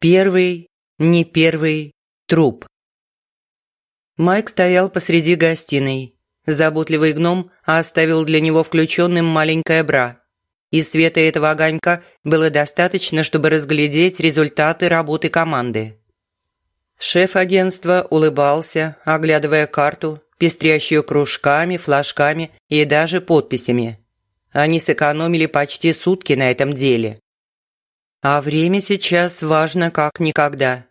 Первый, не первый, труп. Майк стоял посреди гостиной. Заботливый гном оставил для него включенным маленькое бра. И света этого огонька было достаточно, чтобы разглядеть результаты работы команды. Шеф агентства улыбался, оглядывая карту, пестрящую кружками, флажками и даже подписями. Они сэкономили почти сутки на этом деле. А время сейчас важно как никогда.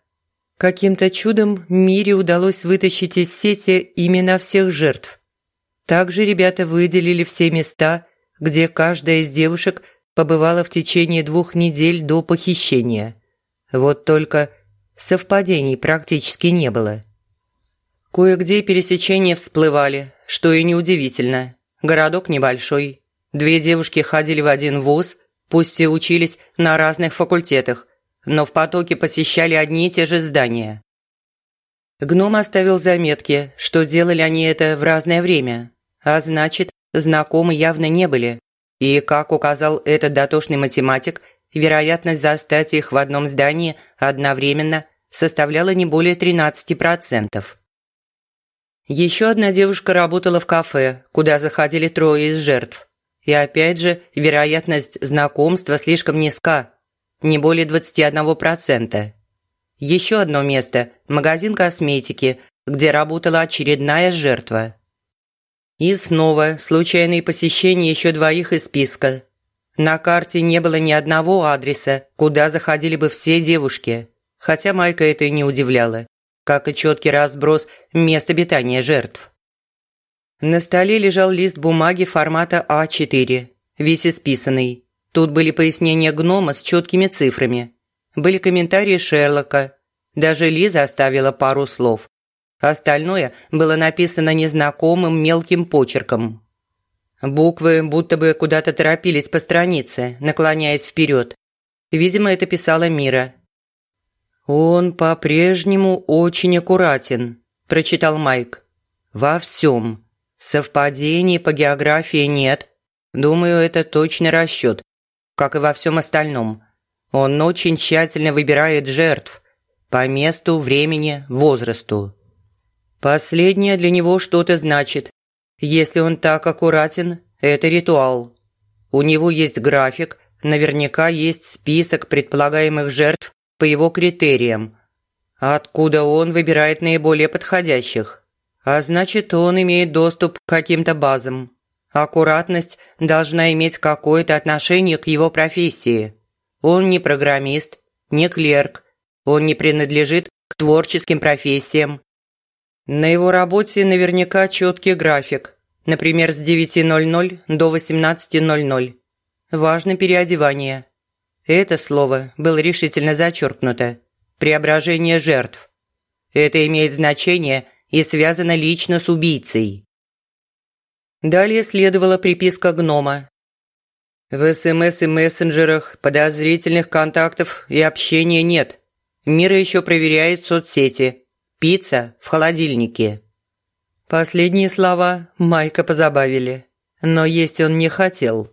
Каким-то чудом Мире удалось вытащить из сети имена всех жертв. Также ребята выделили все места, где каждая из девушек побывала в течение двух недель до похищения. Вот только совпадений практически не было. Кое-где пересечения всплывали, что и неудивительно. Городок небольшой. Две девушки ходили в один вуз, пусть и учились на разных факультетах, но в потоке посещали одни и те же здания. Гном оставил заметки, что делали они это в разное время, а значит, знакомы явно не были. И, как указал этот дотошный математик, вероятность застать их в одном здании одновременно составляла не более 13%. Еще одна девушка работала в кафе, куда заходили трое из жертв. И опять же, вероятность знакомства слишком низка, не более 21%. Еще одно место – магазин косметики, где работала очередная жертва. И снова случайные посещения еще двоих из списка. На карте не было ни одного адреса, куда заходили бы все девушки, хотя Майка это и не удивляла, как и четкий разброс мест обитания жертв. На столе лежал лист бумаги формата А4, весь исписанный. Тут были пояснения гнома с четкими цифрами. Были комментарии Шерлока. Даже Лиза оставила пару слов. Остальное было написано незнакомым мелким почерком. Буквы будто бы куда-то торопились по странице, наклоняясь вперед. Видимо, это писала Мира. «Он по-прежнему очень аккуратен», – прочитал Майк. «Во всем. Совпадений по географии нет. Думаю, это точный расчет, как и во всем остальном. Он очень тщательно выбирает жертв по месту, времени, возрасту. Последнее для него что-то значит. Если он так аккуратен, это ритуал. У него есть график, наверняка есть список предполагаемых жертв по его критериям. Откуда он выбирает наиболее подходящих? А значит, он имеет доступ к каким-то базам. Аккуратность должна иметь какое-то отношение к его профессии. Он не программист, не клерк, он не принадлежит к творческим профессиям. На его работе наверняка четкий график, например, с 9.00 до 18.00. Важно переодевание. Это слово было решительно зачеркнуто. Преображение жертв. Это имеет значение – и связана лично с убийцей. Далее следовала приписка гнома. В СМС и мессенджерах подозрительных контактов и общения нет. Мира еще проверяет соцсети. Пицца в холодильнике. Последние слова Майка позабавили, но есть он не хотел.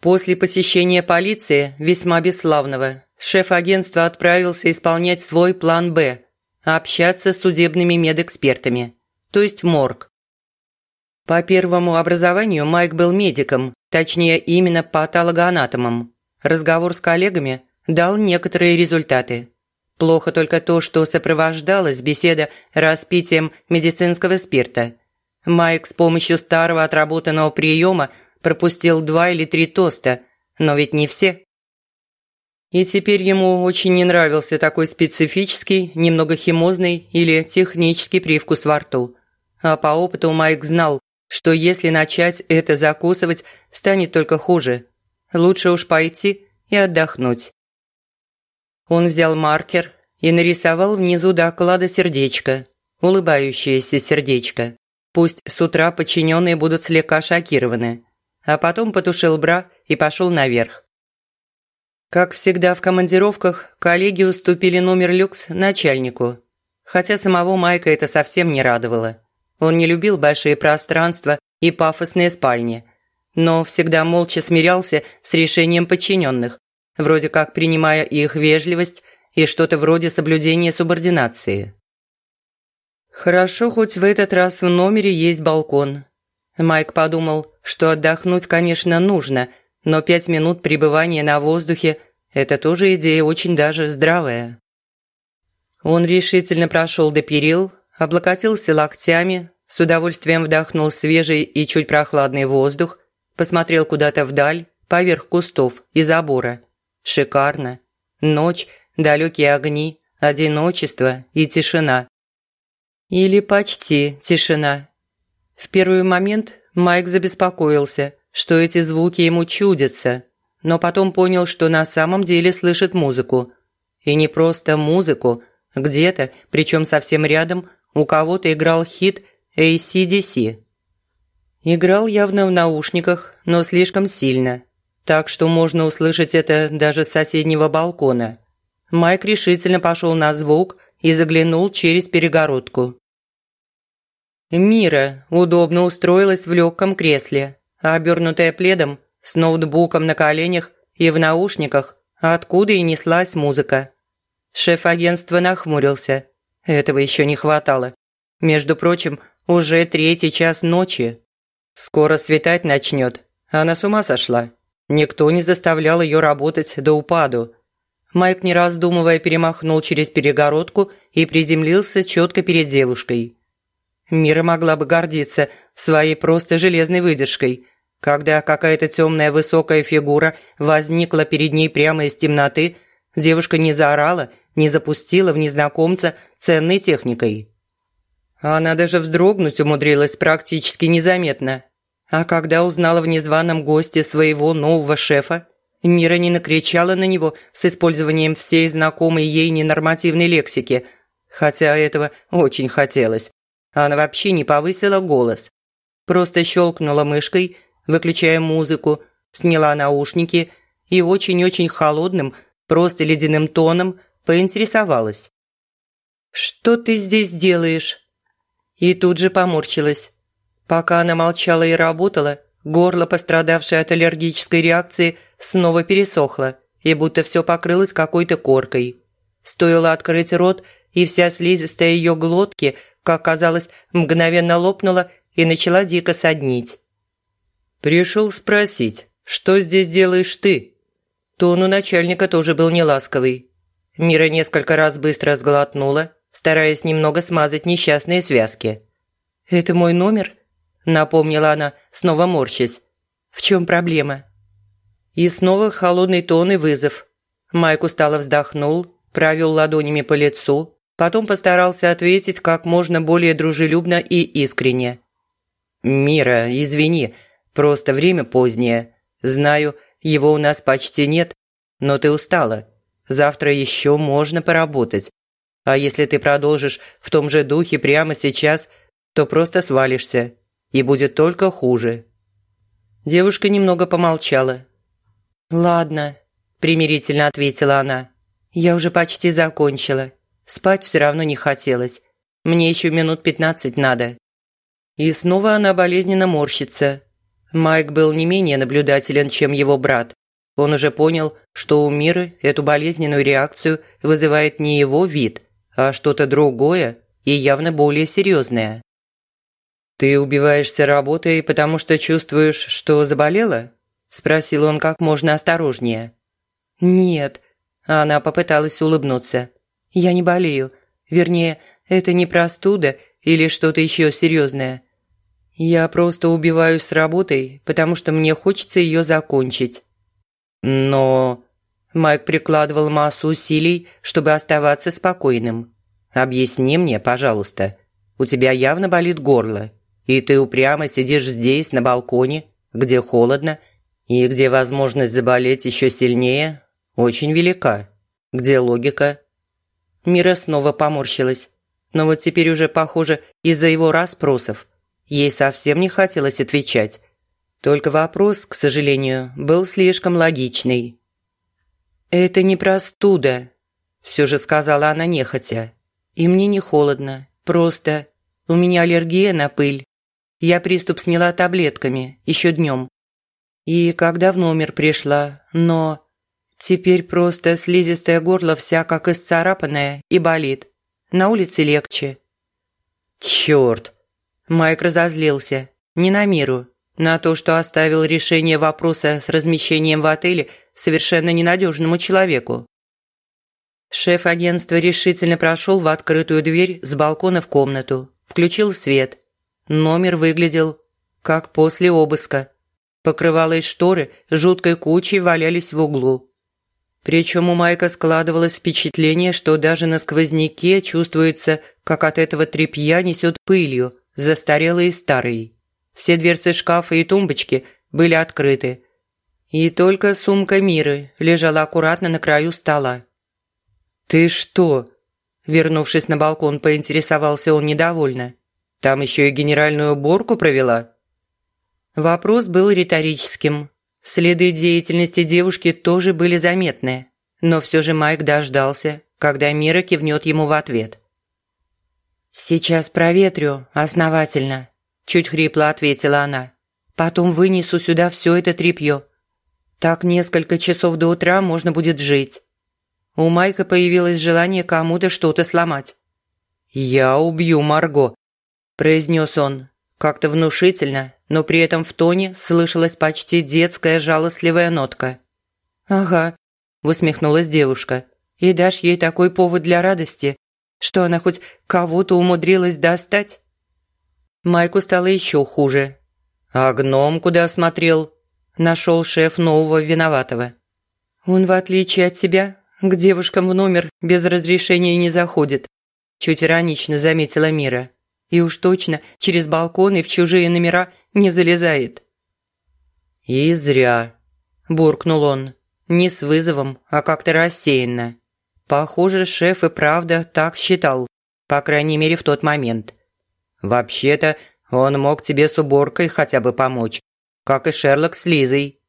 После посещения полиции, весьма бесславного, шеф агентства отправился исполнять свой план «Б», общаться с судебными медэкспертами, то есть морг. По первому образованию Майк был медиком, точнее именно патологоанатомом. Разговор с коллегами дал некоторые результаты. Плохо только то, что сопровождалась беседа распитием медицинского спирта. Майк с помощью старого отработанного приема пропустил два или три тоста, но ведь не все. И теперь ему очень не нравился такой специфический, немного химозный или технический привкус во рту. А по опыту Майк знал, что если начать это закусывать, станет только хуже. Лучше уж пойти и отдохнуть. Он взял маркер и нарисовал внизу доклада сердечко, улыбающееся сердечко. Пусть с утра подчиненные будут слегка шокированы. А потом потушил бра и пошел наверх. Как всегда в командировках, коллеги уступили номер люкс начальнику. Хотя самого Майка это совсем не радовало. Он не любил большие пространства и пафосные спальни. но всегда молча смирялся с решением подчиненных, вроде как принимая их вежливость и что-то вроде соблюдения субординации. Хорошо, хоть в этот раз в номере есть балкон. Майк подумал, что отдохнуть, конечно, нужно, но пять минут пребывания на воздухе – это тоже идея очень даже здравая. Он решительно прошел до перил, облокотился локтями, с удовольствием вдохнул свежий и чуть прохладный воздух, посмотрел куда-то вдаль, поверх кустов и забора. Шикарно. Ночь, далекие огни, одиночество и тишина. Или почти тишина. В первый момент Майк забеспокоился, что эти звуки ему чудятся, но потом понял, что на самом деле слышит музыку. И не просто музыку, где-то, причем совсем рядом, у кого-то играл хит ACDC. Играл явно в наушниках, но слишком сильно, так что можно услышать это даже с соседнего балкона. Майк решительно пошел на звук и заглянул через перегородку. Мира удобно устроилась в легком кресле, обернутая пледом, с ноутбуком на коленях и в наушниках, откуда и неслась музыка. Шеф агентства нахмурился. Этого еще не хватало. Между прочим, уже третий час ночи. Скоро светать начнет. Она с ума сошла. Никто не заставлял ее работать до упаду. Майк, не раздумывая, перемахнул через перегородку и приземлился четко перед девушкой. Мира могла бы гордиться своей просто железной выдержкой. Когда какая-то темная высокая фигура возникла перед ней прямо из темноты, девушка не заорала, не запустила в незнакомца ценной техникой. Она даже вздрогнуть умудрилась практически незаметно. А когда узнала в незваном госте своего нового шефа, Мира не накричала на него с использованием всей знакомой ей ненормативной лексики, хотя этого очень хотелось. Она вообще не повысила голос. Просто щелкнула мышкой, выключая музыку, сняла наушники и очень-очень холодным, просто ледяным тоном поинтересовалась. «Что ты здесь делаешь?» И тут же поморщилась. Пока она молчала и работала, горло, пострадавшее от аллергической реакции, снова пересохло и будто все покрылось какой-то коркой. Стоило открыть рот, и вся слизистая ее глотки как казалось, мгновенно лопнула и начала дико соднить. «Пришел спросить, что здесь делаешь ты?» Тон у начальника тоже был неласковый. Мира несколько раз быстро сглотнула, стараясь немного смазать несчастные связки. «Это мой номер?» – напомнила она, снова морщась. «В чем проблема?» И снова холодный тон и вызов. Майк устало вздохнул, провел ладонями по лицу, Потом постарался ответить как можно более дружелюбно и искренне. «Мира, извини, просто время позднее. Знаю, его у нас почти нет, но ты устала. Завтра еще можно поработать. А если ты продолжишь в том же духе прямо сейчас, то просто свалишься, и будет только хуже». Девушка немного помолчала. «Ладно», – примирительно ответила она. «Я уже почти закончила. Спать все равно не хотелось. Мне еще минут пятнадцать надо. И снова она болезненно морщится. Майк был не менее наблюдателен, чем его брат. Он уже понял, что у Миры эту болезненную реакцию вызывает не его вид, а что-то другое и явно более серьезное. «Ты убиваешься работой, потому что чувствуешь, что заболела?» – спросил он как можно осторожнее. «Нет», – она попыталась улыбнуться. Я не болею. Вернее, это не простуда или что-то еще серьезное. Я просто убиваюсь с работой, потому что мне хочется ее закончить. Но... Майк прикладывал массу усилий, чтобы оставаться спокойным. «Объясни мне, пожалуйста. У тебя явно болит горло, и ты упрямо сидишь здесь, на балконе, где холодно, и где возможность заболеть еще сильнее очень велика. Где логика?» Мира снова поморщилась. Но вот теперь уже, похоже, из-за его расспросов. Ей совсем не хотелось отвечать. Только вопрос, к сожалению, был слишком логичный. «Это не простуда», – все же сказала она нехотя. «И мне не холодно. Просто у меня аллергия на пыль. Я приступ сняла таблетками, еще днем. И когда в номер пришла, но... Теперь просто слизистое горло вся как исцарапанное и болит. На улице легче. Чёрт! Майк разозлился. Не на миру. На то, что оставил решение вопроса с размещением в отеле совершенно ненадежному человеку. Шеф агентства решительно прошел в открытую дверь с балкона в комнату, включил свет. Номер выглядел как после обыска. Покрывало и шторы жуткой кучей валялись в углу. Причем у Майка складывалось впечатление, что даже на сквозняке чувствуется, как от этого тряпья несет пылью, застарелой и старой. Все дверцы шкафа и тумбочки были открыты. И только сумка Миры лежала аккуратно на краю стола. «Ты что?» Вернувшись на балкон, поинтересовался он недовольно. «Там еще и генеральную уборку провела?» Вопрос был риторическим, Следы деятельности девушки тоже были заметны, но все же Майк дождался, когда Мира кивнет ему в ответ. «Сейчас проветрю основательно», – чуть хрипло ответила она. «Потом вынесу сюда все это тряпье. Так несколько часов до утра можно будет жить». У Майка появилось желание кому-то что-то сломать. «Я убью Марго», – произнес он, как-то внушительно, но при этом в тоне слышалась почти детская жалостливая нотка. «Ага», – усмехнулась девушка. «И дашь ей такой повод для радости, что она хоть кого-то умудрилась достать?» Майку стало еще хуже. «А гном куда смотрел?» – нашел шеф нового виноватого. «Он, в отличие от тебя, к девушкам в номер без разрешения не заходит», – чуть иронично заметила Мира. «И уж точно через балконы в чужие номера не залезает». «И зря», – буркнул он. Не с вызовом, а как-то рассеянно. Похоже, шеф и правда так считал, по крайней мере в тот момент. Вообще-то, он мог тебе с уборкой хотя бы помочь, как и Шерлок с Лизой.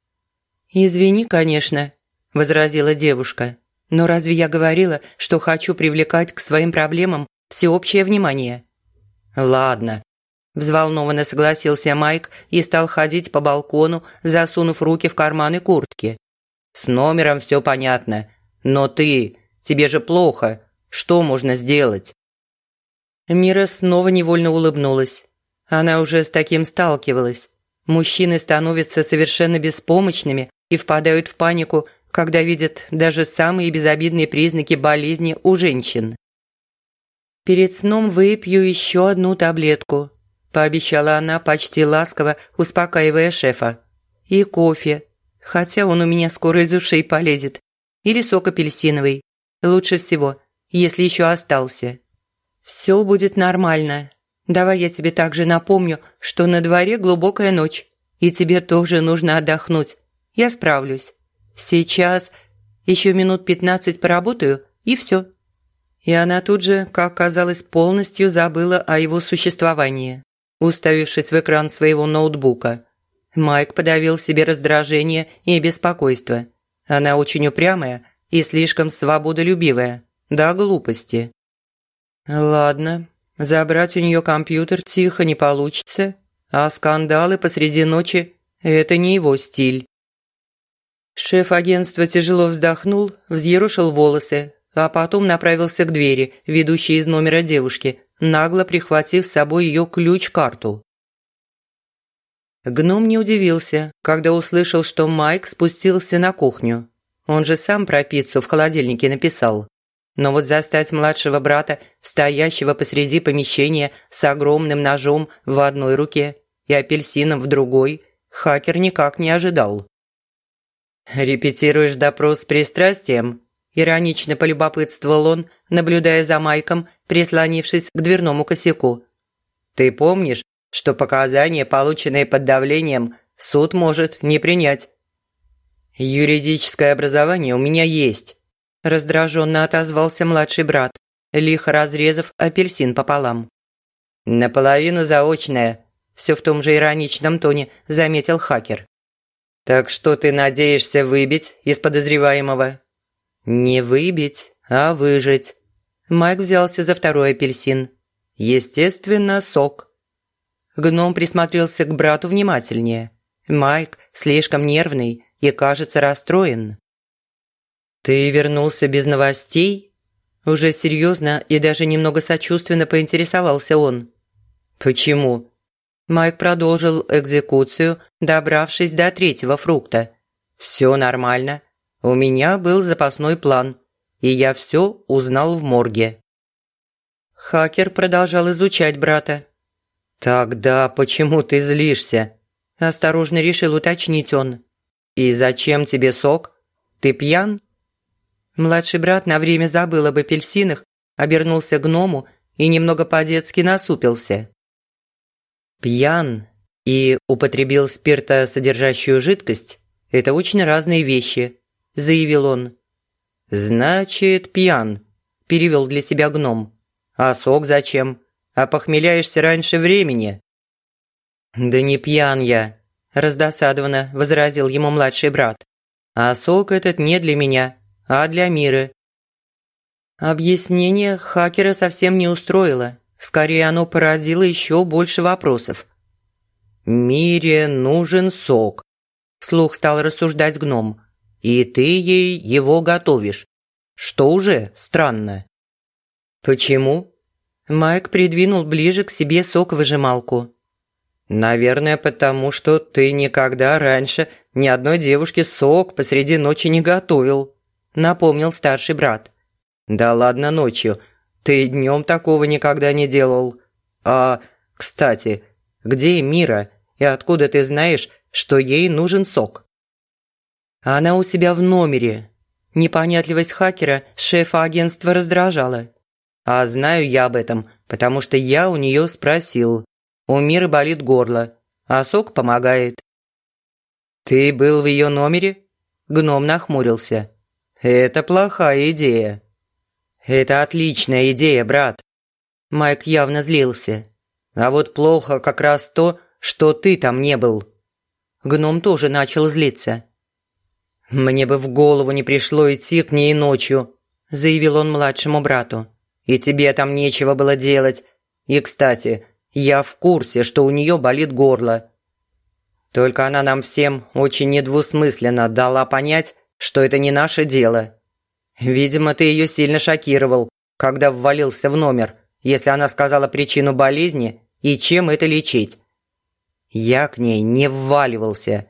«Извини, конечно», – возразила девушка. «Но разве я говорила, что хочу привлекать к своим проблемам всеобщее внимание?» «Ладно, Взволнованно согласился Майк и стал ходить по балкону, засунув руки в карманы куртки. «С номером все понятно. Но ты... Тебе же плохо. Что можно сделать?» Мира снова невольно улыбнулась. Она уже с таким сталкивалась. Мужчины становятся совершенно беспомощными и впадают в панику, когда видят даже самые безобидные признаки болезни у женщин. «Перед сном выпью еще одну таблетку», пообещала она почти ласково, успокаивая шефа. «И кофе. Хотя он у меня скоро из ушей полезет. Или сок апельсиновый. Лучше всего, если еще остался. Все будет нормально. Давай я тебе также напомню, что на дворе глубокая ночь, и тебе тоже нужно отдохнуть. Я справлюсь. Сейчас еще минут пятнадцать поработаю, и все». И она тут же, как казалось, полностью забыла о его существовании уставившись в экран своего ноутбука. Майк подавил себе раздражение и беспокойство. Она очень упрямая и слишком свободолюбивая, до глупости. Ладно, забрать у нее компьютер тихо не получится, а скандалы посреди ночи – это не его стиль. Шеф агентства тяжело вздохнул, взъерушил волосы, а потом направился к двери, ведущей из номера девушки, нагло прихватив с собой ее ключ-карту. Гном не удивился, когда услышал, что Майк спустился на кухню. Он же сам про пиццу в холодильнике написал. Но вот застать младшего брата, стоящего посреди помещения с огромным ножом в одной руке и апельсином в другой, хакер никак не ожидал. «Репетируешь допрос с пристрастием?» Иронично полюбопытствовал он, наблюдая за Майком, прислонившись к дверному косяку. «Ты помнишь, что показания, полученные под давлением, суд может не принять?» «Юридическое образование у меня есть», – раздраженно отозвался младший брат, лихо разрезав апельсин пополам. «Наполовину заочное», – все в том же ироничном тоне заметил хакер. «Так что ты надеешься выбить из подозреваемого?» «Не выбить, а выжить». Майк взялся за второй апельсин. Естественно, сок. Гном присмотрелся к брату внимательнее. Майк слишком нервный и, кажется, расстроен. «Ты вернулся без новостей?» Уже серьезно и даже немного сочувственно поинтересовался он. «Почему?» Майк продолжил экзекуцию, добравшись до третьего фрукта. «Все нормально. У меня был запасной план, и я все узнал в морге». Хакер продолжал изучать брата. «Тогда почему ты злишься?» – осторожно решил уточнить он. «И зачем тебе сок? Ты пьян?» Младший брат на время забыл об апельсинах, обернулся к гному и немного по-детски насупился. Пьян и употребил спиртосодержащую жидкость – это очень разные вещи, заявил он. Значит, пьян, перевел для себя гном. А сок зачем? А похмеляешься раньше времени? Да не пьян я, раздосадованно возразил ему младший брат. А сок этот не для меня, а для мира. Объяснение хакера совсем не устроило. Скорее, оно породило еще больше вопросов. «Мире нужен сок», – вслух стал рассуждать гном. «И ты ей его готовишь, что уже странно». «Почему?» Майк придвинул ближе к себе сок-выжималку. «Наверное, потому что ты никогда раньше ни одной девушке сок посреди ночи не готовил», напомнил старший брат. «Да ладно ночью. Ты днем такого никогда не делал. А, кстати, где Мира и откуда ты знаешь, что ей нужен сок?» «Она у себя в номере». Непонятливость хакера шефа агентства раздражала. «А знаю я об этом, потому что я у нее спросил. У Миры болит горло, а сок помогает». «Ты был в ее номере?» Гном нахмурился. Это плохая идея». «Это отличная идея, брат». Майк явно злился. «А вот плохо как раз то, что ты там не был». Гном тоже начал злиться. «Мне бы в голову не пришло идти к ней ночью», – заявил он младшему брату. «И тебе там нечего было делать. И, кстати, я в курсе, что у нее болит горло». Только она нам всем очень недвусмысленно дала понять, что это не наше дело. Видимо, ты ее сильно шокировал, когда ввалился в номер, если она сказала причину болезни и чем это лечить. Я к ней не вваливался.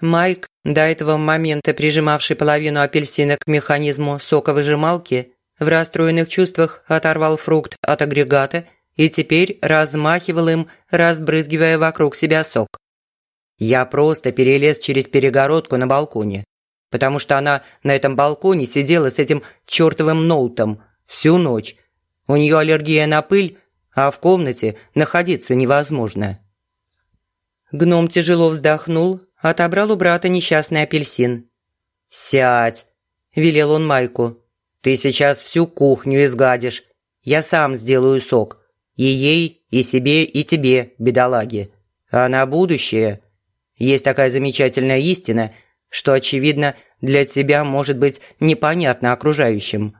Майк, до этого момента прижимавший половину апельсина к механизму соковыжималки, в расстроенных чувствах оторвал фрукт от агрегата и теперь размахивал им, разбрызгивая вокруг себя сок. Я просто перелез через перегородку на балконе потому что она на этом балконе сидела с этим чертовым ноутом всю ночь. У нее аллергия на пыль, а в комнате находиться невозможно. Гном тяжело вздохнул, отобрал у брата несчастный апельсин. «Сядь!» – велел он Майку. «Ты сейчас всю кухню изгадишь. Я сам сделаю сок. И ей, и себе, и тебе, бедолаги. А на будущее...» Есть такая замечательная истина – что, очевидно, для тебя может быть непонятно окружающим.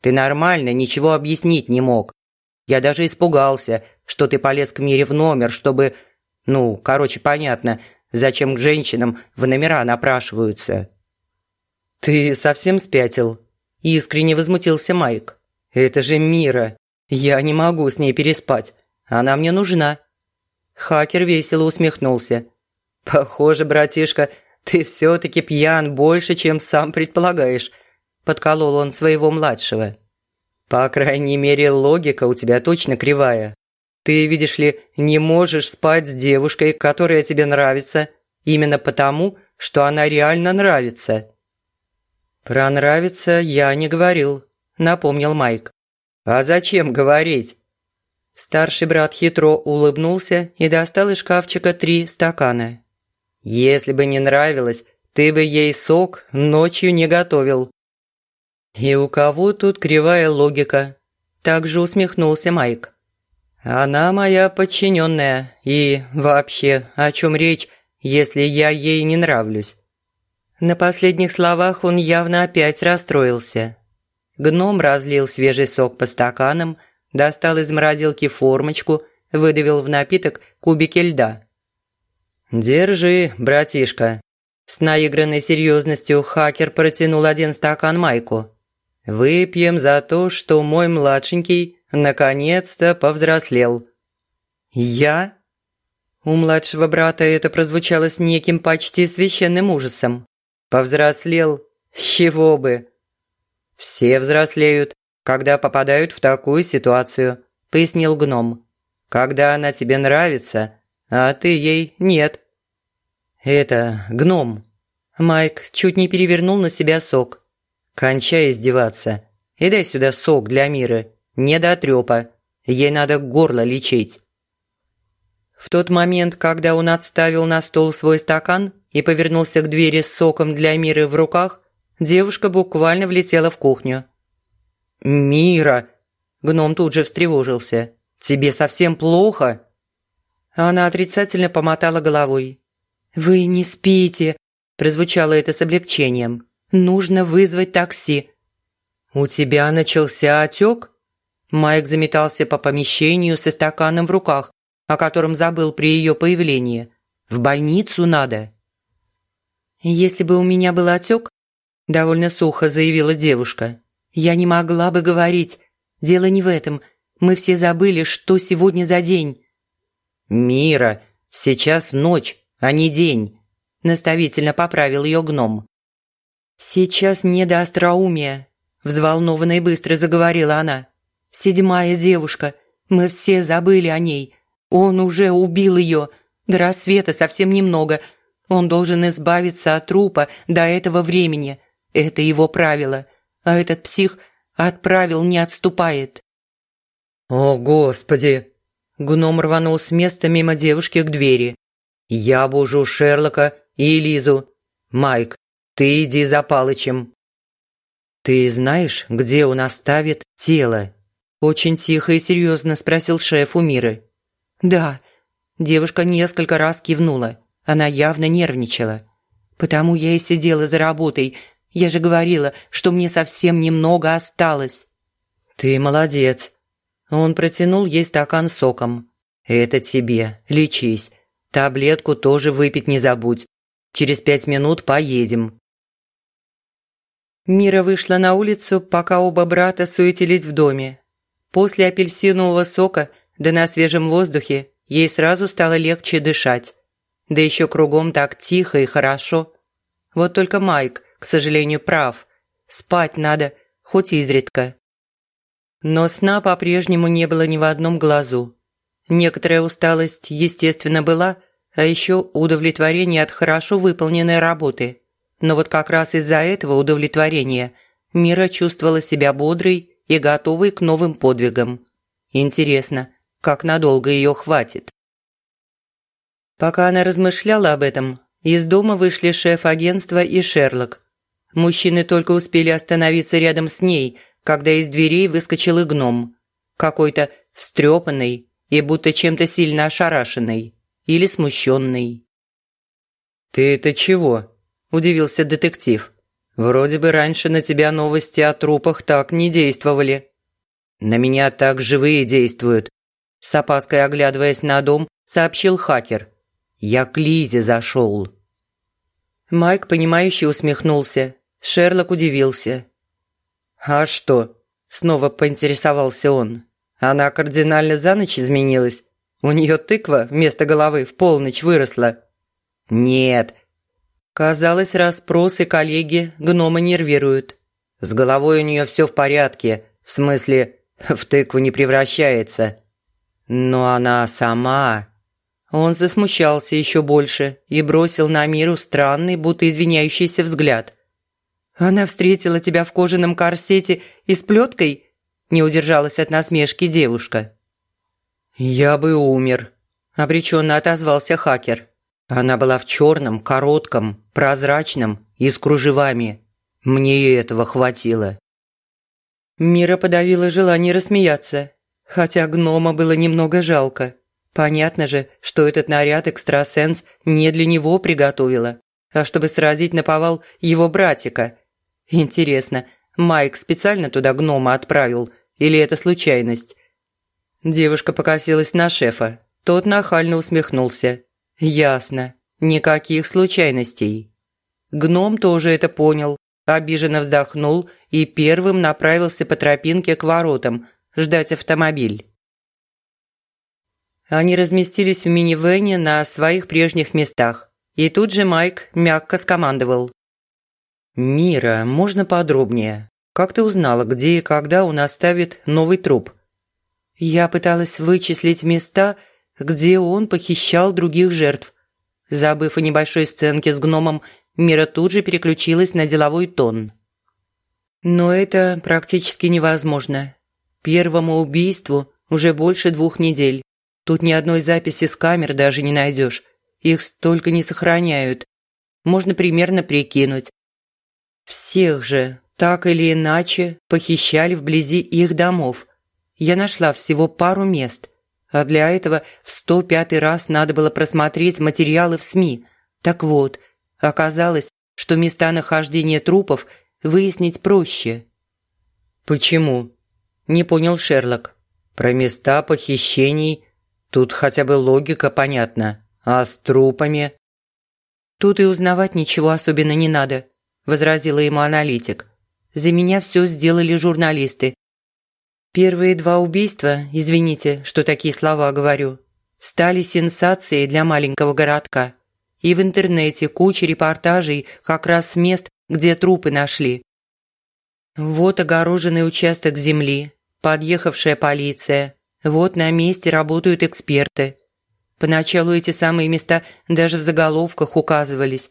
Ты нормально ничего объяснить не мог. Я даже испугался, что ты полез к Мире в номер, чтобы... Ну, короче, понятно, зачем к женщинам в номера напрашиваются». «Ты совсем спятил?» – искренне возмутился Майк. «Это же Мира. Я не могу с ней переспать. Она мне нужна». Хакер весело усмехнулся. «Похоже, братишка, «Ты все-таки пьян больше, чем сам предполагаешь», – подколол он своего младшего. «По крайней мере, логика у тебя точно кривая. Ты, видишь ли, не можешь спать с девушкой, которая тебе нравится, именно потому, что она реально нравится». «Про нравится я не говорил», – напомнил Майк. «А зачем говорить?» Старший брат хитро улыбнулся и достал из шкафчика три стакана. Если бы не нравилось, ты бы ей сок ночью не готовил». «И у кого тут кривая логика?» Также усмехнулся Майк. «Она моя подчиненная, и вообще, о чем речь, если я ей не нравлюсь?» На последних словах он явно опять расстроился. Гном разлил свежий сок по стаканам, достал из морозилки формочку, выдавил в напиток кубики льда. «Держи, братишка». С наигранной серьезностью хакер протянул один стакан Майку. «Выпьем за то, что мой младшенький наконец-то повзрослел». «Я?» У младшего брата это прозвучало с неким почти священным ужасом. «Повзрослел? С чего бы?» «Все взрослеют, когда попадают в такую ситуацию», – пояснил гном. «Когда она тебе нравится, а ты ей нет». «Это гном». Майк чуть не перевернул на себя сок. «Кончай издеваться. И дай сюда сок для мира. Не до трёпа. Ей надо горло лечить». В тот момент, когда он отставил на стол свой стакан и повернулся к двери с соком для Миры в руках, девушка буквально влетела в кухню. «Мира!» Гном тут же встревожился. «Тебе совсем плохо?» Она отрицательно помотала головой. «Вы не спите!» Прозвучало это с облегчением. «Нужно вызвать такси». «У тебя начался отек?» Майк заметался по помещению со стаканом в руках, о котором забыл при ее появлении. В больницу надо. «Если бы у меня был отек, – довольно сухо заявила девушка, – я не могла бы говорить. Дело не в этом. Мы все забыли, что сегодня за день». «Мира, сейчас ночь, а не день», – наставительно поправил ее гном. «Сейчас не до остроумия», – взволнованно и быстро заговорила она. «Седьмая девушка. Мы все забыли о ней. Он уже убил ее. До рассвета совсем немного. Он должен избавиться от трупа до этого времени. Это его правило. А этот псих отправил, не отступает. «О, Господи!» Гном рванул с места мимо девушки к двери. «Я бужу Шерлока и Лизу. Майк, ты иди за Палычем». «Ты знаешь, где он оставит тело?» Очень тихо и серьезно спросил шеф у Миры. «Да». Девушка несколько раз кивнула. Она явно нервничала. «Потому я и сидела за работой. Я же говорила, что мне совсем немного осталось». «Ты молодец». Он протянул ей стакан соком. «Это тебе. Лечись. Таблетку тоже выпить не забудь. Через пять минут поедем». Мира вышла на улицу, пока оба брата суетились в доме. После апельсинового сока да на свежем воздухе ей сразу стало легче дышать. Да еще кругом так тихо и хорошо. Вот только Майк, к сожалению, прав. Спать надо, хоть изредка. Но сна по-прежнему не было ни в одном глазу. Некоторая усталость, естественно, была, а еще удовлетворение от хорошо выполненной работы. Но вот как раз из-за этого удовлетворения Мира чувствовала себя бодрой и готовой к новым подвигам. Интересно, как надолго ее хватит. Пока она размышляла об этом, из дома вышли шеф агентства и Шерлок. Мужчины только успели остановиться рядом с ней, когда из дверей выскочил и гном. Какой-то встрепанный и будто чем-то сильно ошарашенный или смущенный. «Ты это чего?» – удивился детектив. «Вроде бы раньше на тебя новости о трупах так не действовали». «На меня так живые действуют», с опаской оглядываясь на дом, сообщил хакер. «Я к Лизе зашел». Майк, понимающе усмехнулся. Шерлок удивился. «А что?» – снова поинтересовался он. «Она кардинально за ночь изменилась? У нее тыква вместо головы в полночь выросла?» «Нет». Казалось, расспросы коллеги гнома нервируют. С головой у нее все в порядке, в смысле, в тыкву не превращается. Но она сама... Он засмущался еще больше и бросил на Миру странный, будто извиняющийся взгляд. «Она встретила тебя в кожаном корсете и с плеткой?» Не удержалась от насмешки девушка. «Я бы умер», – обреченно отозвался хакер. Она была в черном, коротком, прозрачном и с кружевами. Мне этого хватило. Мира подавила желание рассмеяться хотя гнома было немного жалко. Понятно же, что этот наряд экстрасенс не для него приготовила, а чтобы сразить на повал его братика. Интересно, Майк специально туда гнома отправил или это случайность? Девушка покосилась на шефа. Тот нахально усмехнулся. «Ясно. Никаких случайностей. Гном тоже это понял, обиженно вздохнул и первым направился по тропинке к воротам ждать автомобиль. Они разместились в минивэне на своих прежних местах. И тут же Майк мягко скомандовал. «Мира, можно подробнее? Как ты узнала, где и когда он оставит новый труп?» Я пыталась вычислить места, где он похищал других жертв. Забыв о небольшой сценке с гномом, Мира тут же переключилась на деловой тон. Но это практически невозможно. Первому убийству уже больше двух недель. Тут ни одной записи с камер даже не найдешь. Их столько не сохраняют. Можно примерно прикинуть. Всех же, так или иначе, похищали вблизи их домов. Я нашла всего пару мест – а для этого в 105 раз надо было просмотреть материалы в СМИ. Так вот, оказалось, что места нахождения трупов выяснить проще. «Почему?» – не понял Шерлок. «Про места похищений тут хотя бы логика понятна, а с трупами...» «Тут и узнавать ничего особенно не надо», – возразила ему аналитик. «За меня все сделали журналисты, Первые два убийства, извините, что такие слова говорю, стали сенсацией для маленького городка. И в интернете куча репортажей как раз с мест, где трупы нашли. Вот огороженный участок земли, подъехавшая полиция, вот на месте работают эксперты. Поначалу эти самые места даже в заголовках указывались.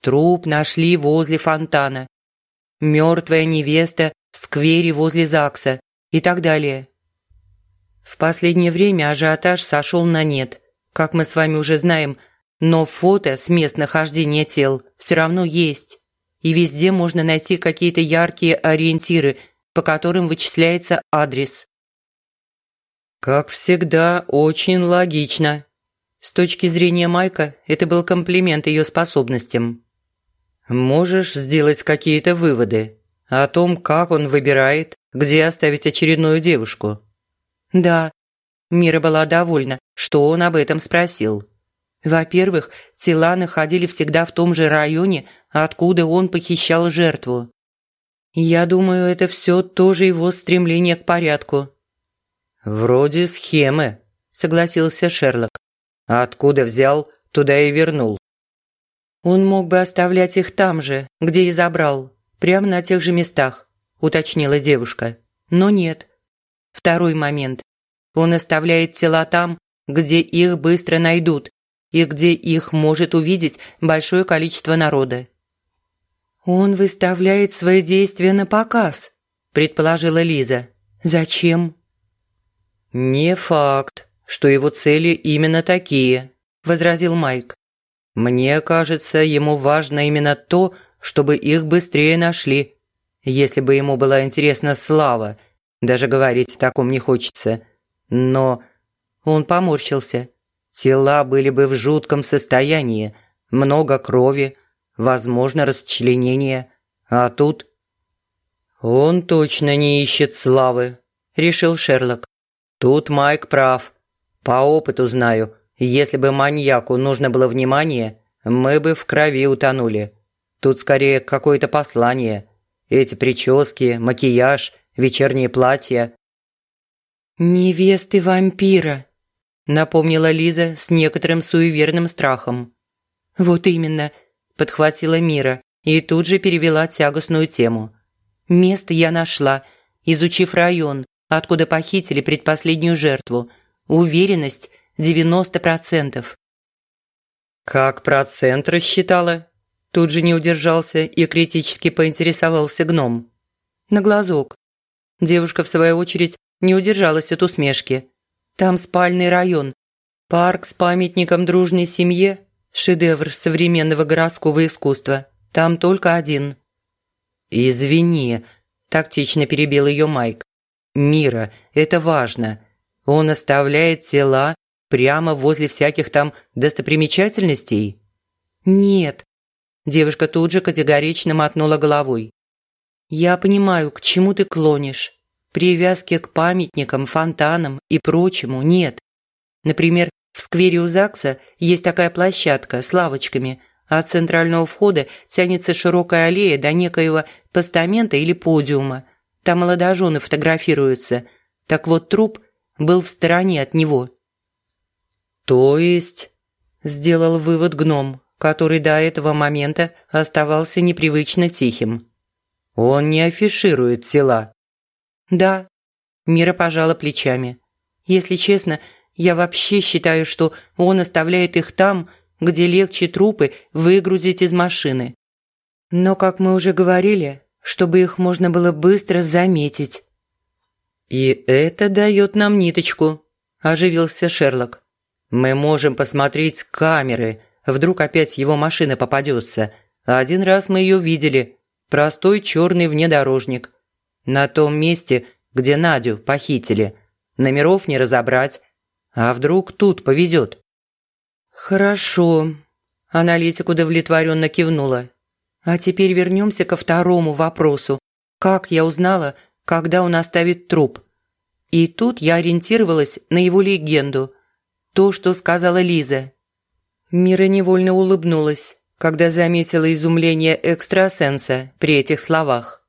Труп нашли возле фонтана. Мертвая невеста в сквере возле ЗАГСа и так далее. В последнее время ажиотаж сошел на нет, как мы с вами уже знаем, но фото с мест нахождения тел все равно есть. И везде можно найти какие-то яркие ориентиры, по которым вычисляется адрес. Как всегда, очень логично. С точки зрения Майка, это был комплимент ее способностям. Можешь сделать какие-то выводы о том, как он выбирает где оставить очередную девушку. Да, Мира была довольна, что он об этом спросил. Во-первых, тела находили всегда в том же районе, откуда он похищал жертву. Я думаю, это все тоже его стремление к порядку. «Вроде схемы», – согласился Шерлок. «Откуда взял, туда и вернул». Он мог бы оставлять их там же, где и забрал, прямо на тех же местах уточнила девушка. Но нет. Второй момент. Он оставляет тела там, где их быстро найдут и где их может увидеть большое количество народа. «Он выставляет свои действия на показ», – предположила Лиза. «Зачем?» «Не факт, что его цели именно такие», – возразил Майк. «Мне кажется, ему важно именно то, чтобы их быстрее нашли если бы ему была интересна слава. Даже говорить о таком не хочется. Но он поморщился. Тела были бы в жутком состоянии. Много крови, возможно, расчленение. А тут... «Он точно не ищет славы», – решил Шерлок. «Тут Майк прав. По опыту знаю, если бы маньяку нужно было внимание, мы бы в крови утонули. Тут скорее какое-то послание. Эти прически, макияж, вечерние платья. «Невесты вампира», – напомнила Лиза с некоторым суеверным страхом. «Вот именно», – подхватила Мира и тут же перевела тягостную тему. «Место я нашла, изучив район, откуда похитили предпоследнюю жертву. Уверенность – девяносто процентов». «Как процент рассчитала?» Тут же не удержался и критически поинтересовался гном. На глазок. Девушка, в свою очередь, не удержалась от усмешки. Там спальный район. Парк с памятником дружной семье – шедевр современного городского искусства. Там только один. «Извини», – тактично перебил ее Майк. «Мира, это важно. Он оставляет тела прямо возле всяких там достопримечательностей?» «Нет, Девушка тут же категорично мотнула головой. «Я понимаю, к чему ты клонишь. Привязки к памятникам, фонтанам и прочему нет. Например, В сквере у ЗАГСа есть такая площадка с лавочками – от центрального входа тянется широкая аллея до некоего постамента или подиума. Там молодожены фотографируются. Так вот труп был в стороне от него. «То есть...» – сделал вывод гном, который до этого момента оставался непривычно тихим. «Он не афиширует тела». «Да», – Мира пожала плечами. «Если честно, я вообще считаю, что он оставляет их там, где легче трупы выгрузить из машины. Но, как мы уже говорили, чтобы их можно было быстро заметить. «И это дает нам ниточку», – оживился Шерлок. «Мы можем посмотреть с камеры, вдруг опять его машина попадется. Один раз мы ее видели. Простой черный внедорожник. На том месте, где Надю похитили. Номеров не разобрать. А вдруг тут повезет?» «Хорошо», – аналитик удовлетворенно кивнула. «А теперь вернемся ко второму вопросу. Как я узнала, когда он оставит труп?» И тут я ориентировалась на его легенду. То, что сказала Лиза. Мира невольно улыбнулась, когда заметила изумление экстрасенса при этих словах.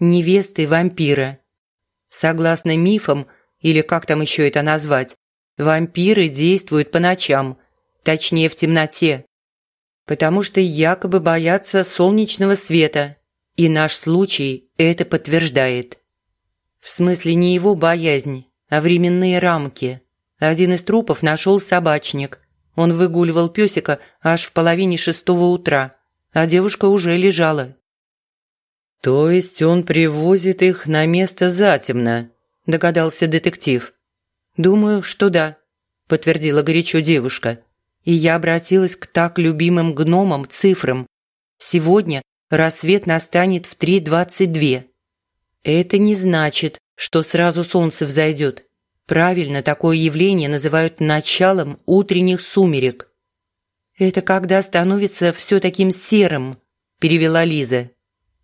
«Невесты вампира». Согласно мифам, или как там еще это назвать, вампиры действуют по ночам, точнее в темноте, потому что якобы боятся солнечного света, и наш случай это подтверждает. В смысле не его боязнь, а временные рамки. Один из трупов нашел собачник. Он выгуливал песика аж в половине шестого утра, а девушка уже лежала. «То есть он привозит их на место затемно?» – догадался детектив. «Думаю, что да», – подтвердила горячо девушка и я обратилась к так любимым гномам цифрам. Сегодня рассвет настанет в 3.22. Это не значит, что сразу солнце взойдет. Правильно, такое явление называют началом утренних сумерек. «Это когда становится все таким серым», – перевела Лиза.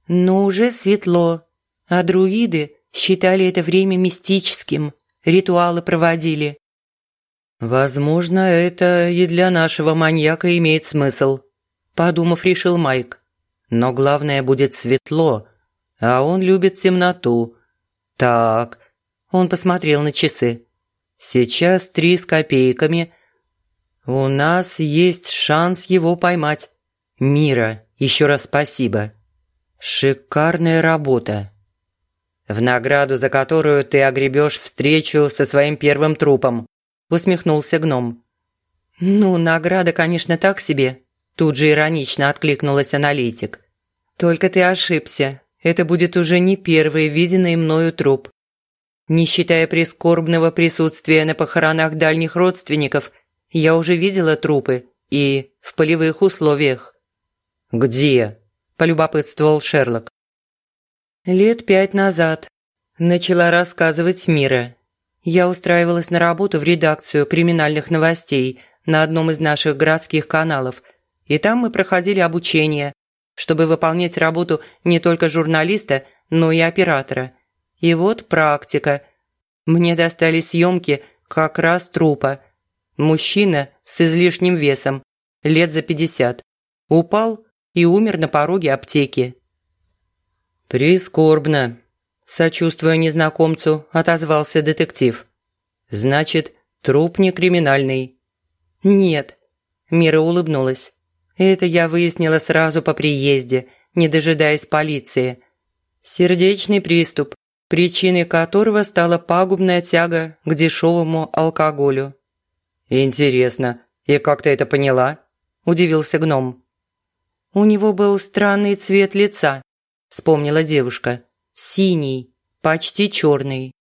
«Но уже светло, а друиды считали это время мистическим, ритуалы проводили. «Возможно, это и для нашего маньяка имеет смысл», – подумав, решил Майк. «Но главное будет светло, а он любит темноту. Так, он посмотрел на часы. Сейчас три с копейками. У нас есть шанс его поймать. Мира, еще раз спасибо. Шикарная работа. В награду за которую ты огребешь встречу со своим первым трупом усмехнулся гном. «Ну, награда, конечно, так себе», – тут же иронично откликнулась аналитик. «Только ты ошибся. Это будет уже не первый виденный мною труп. Не считая прискорбного присутствия на похоронах дальних родственников, я уже видела трупы и в полевых условиях». «Где?» – полюбопытствовал Шерлок. «Лет пять назад», – начала рассказывать Мира. Я устраивалась на работу в редакцию криминальных новостей на одном из наших городских каналов, и там мы проходили обучение, чтобы выполнять работу не только журналиста, но и оператора. И вот практика. Мне достали съемки как раз трупа. Мужчина с излишним весом, лет за пятьдесят. Упал и умер на пороге аптеки. «Прискорбно», Сочувствуя незнакомцу, отозвался детектив. «Значит, труп не криминальный?» «Нет», – Мира улыбнулась. «Это я выяснила сразу по приезде, не дожидаясь полиции. Сердечный приступ, причиной которого стала пагубная тяга к дешевому алкоголю». «Интересно, и как ты это поняла?» – удивился гном. «У него был странный цвет лица», – вспомнила девушка синий, почти черный.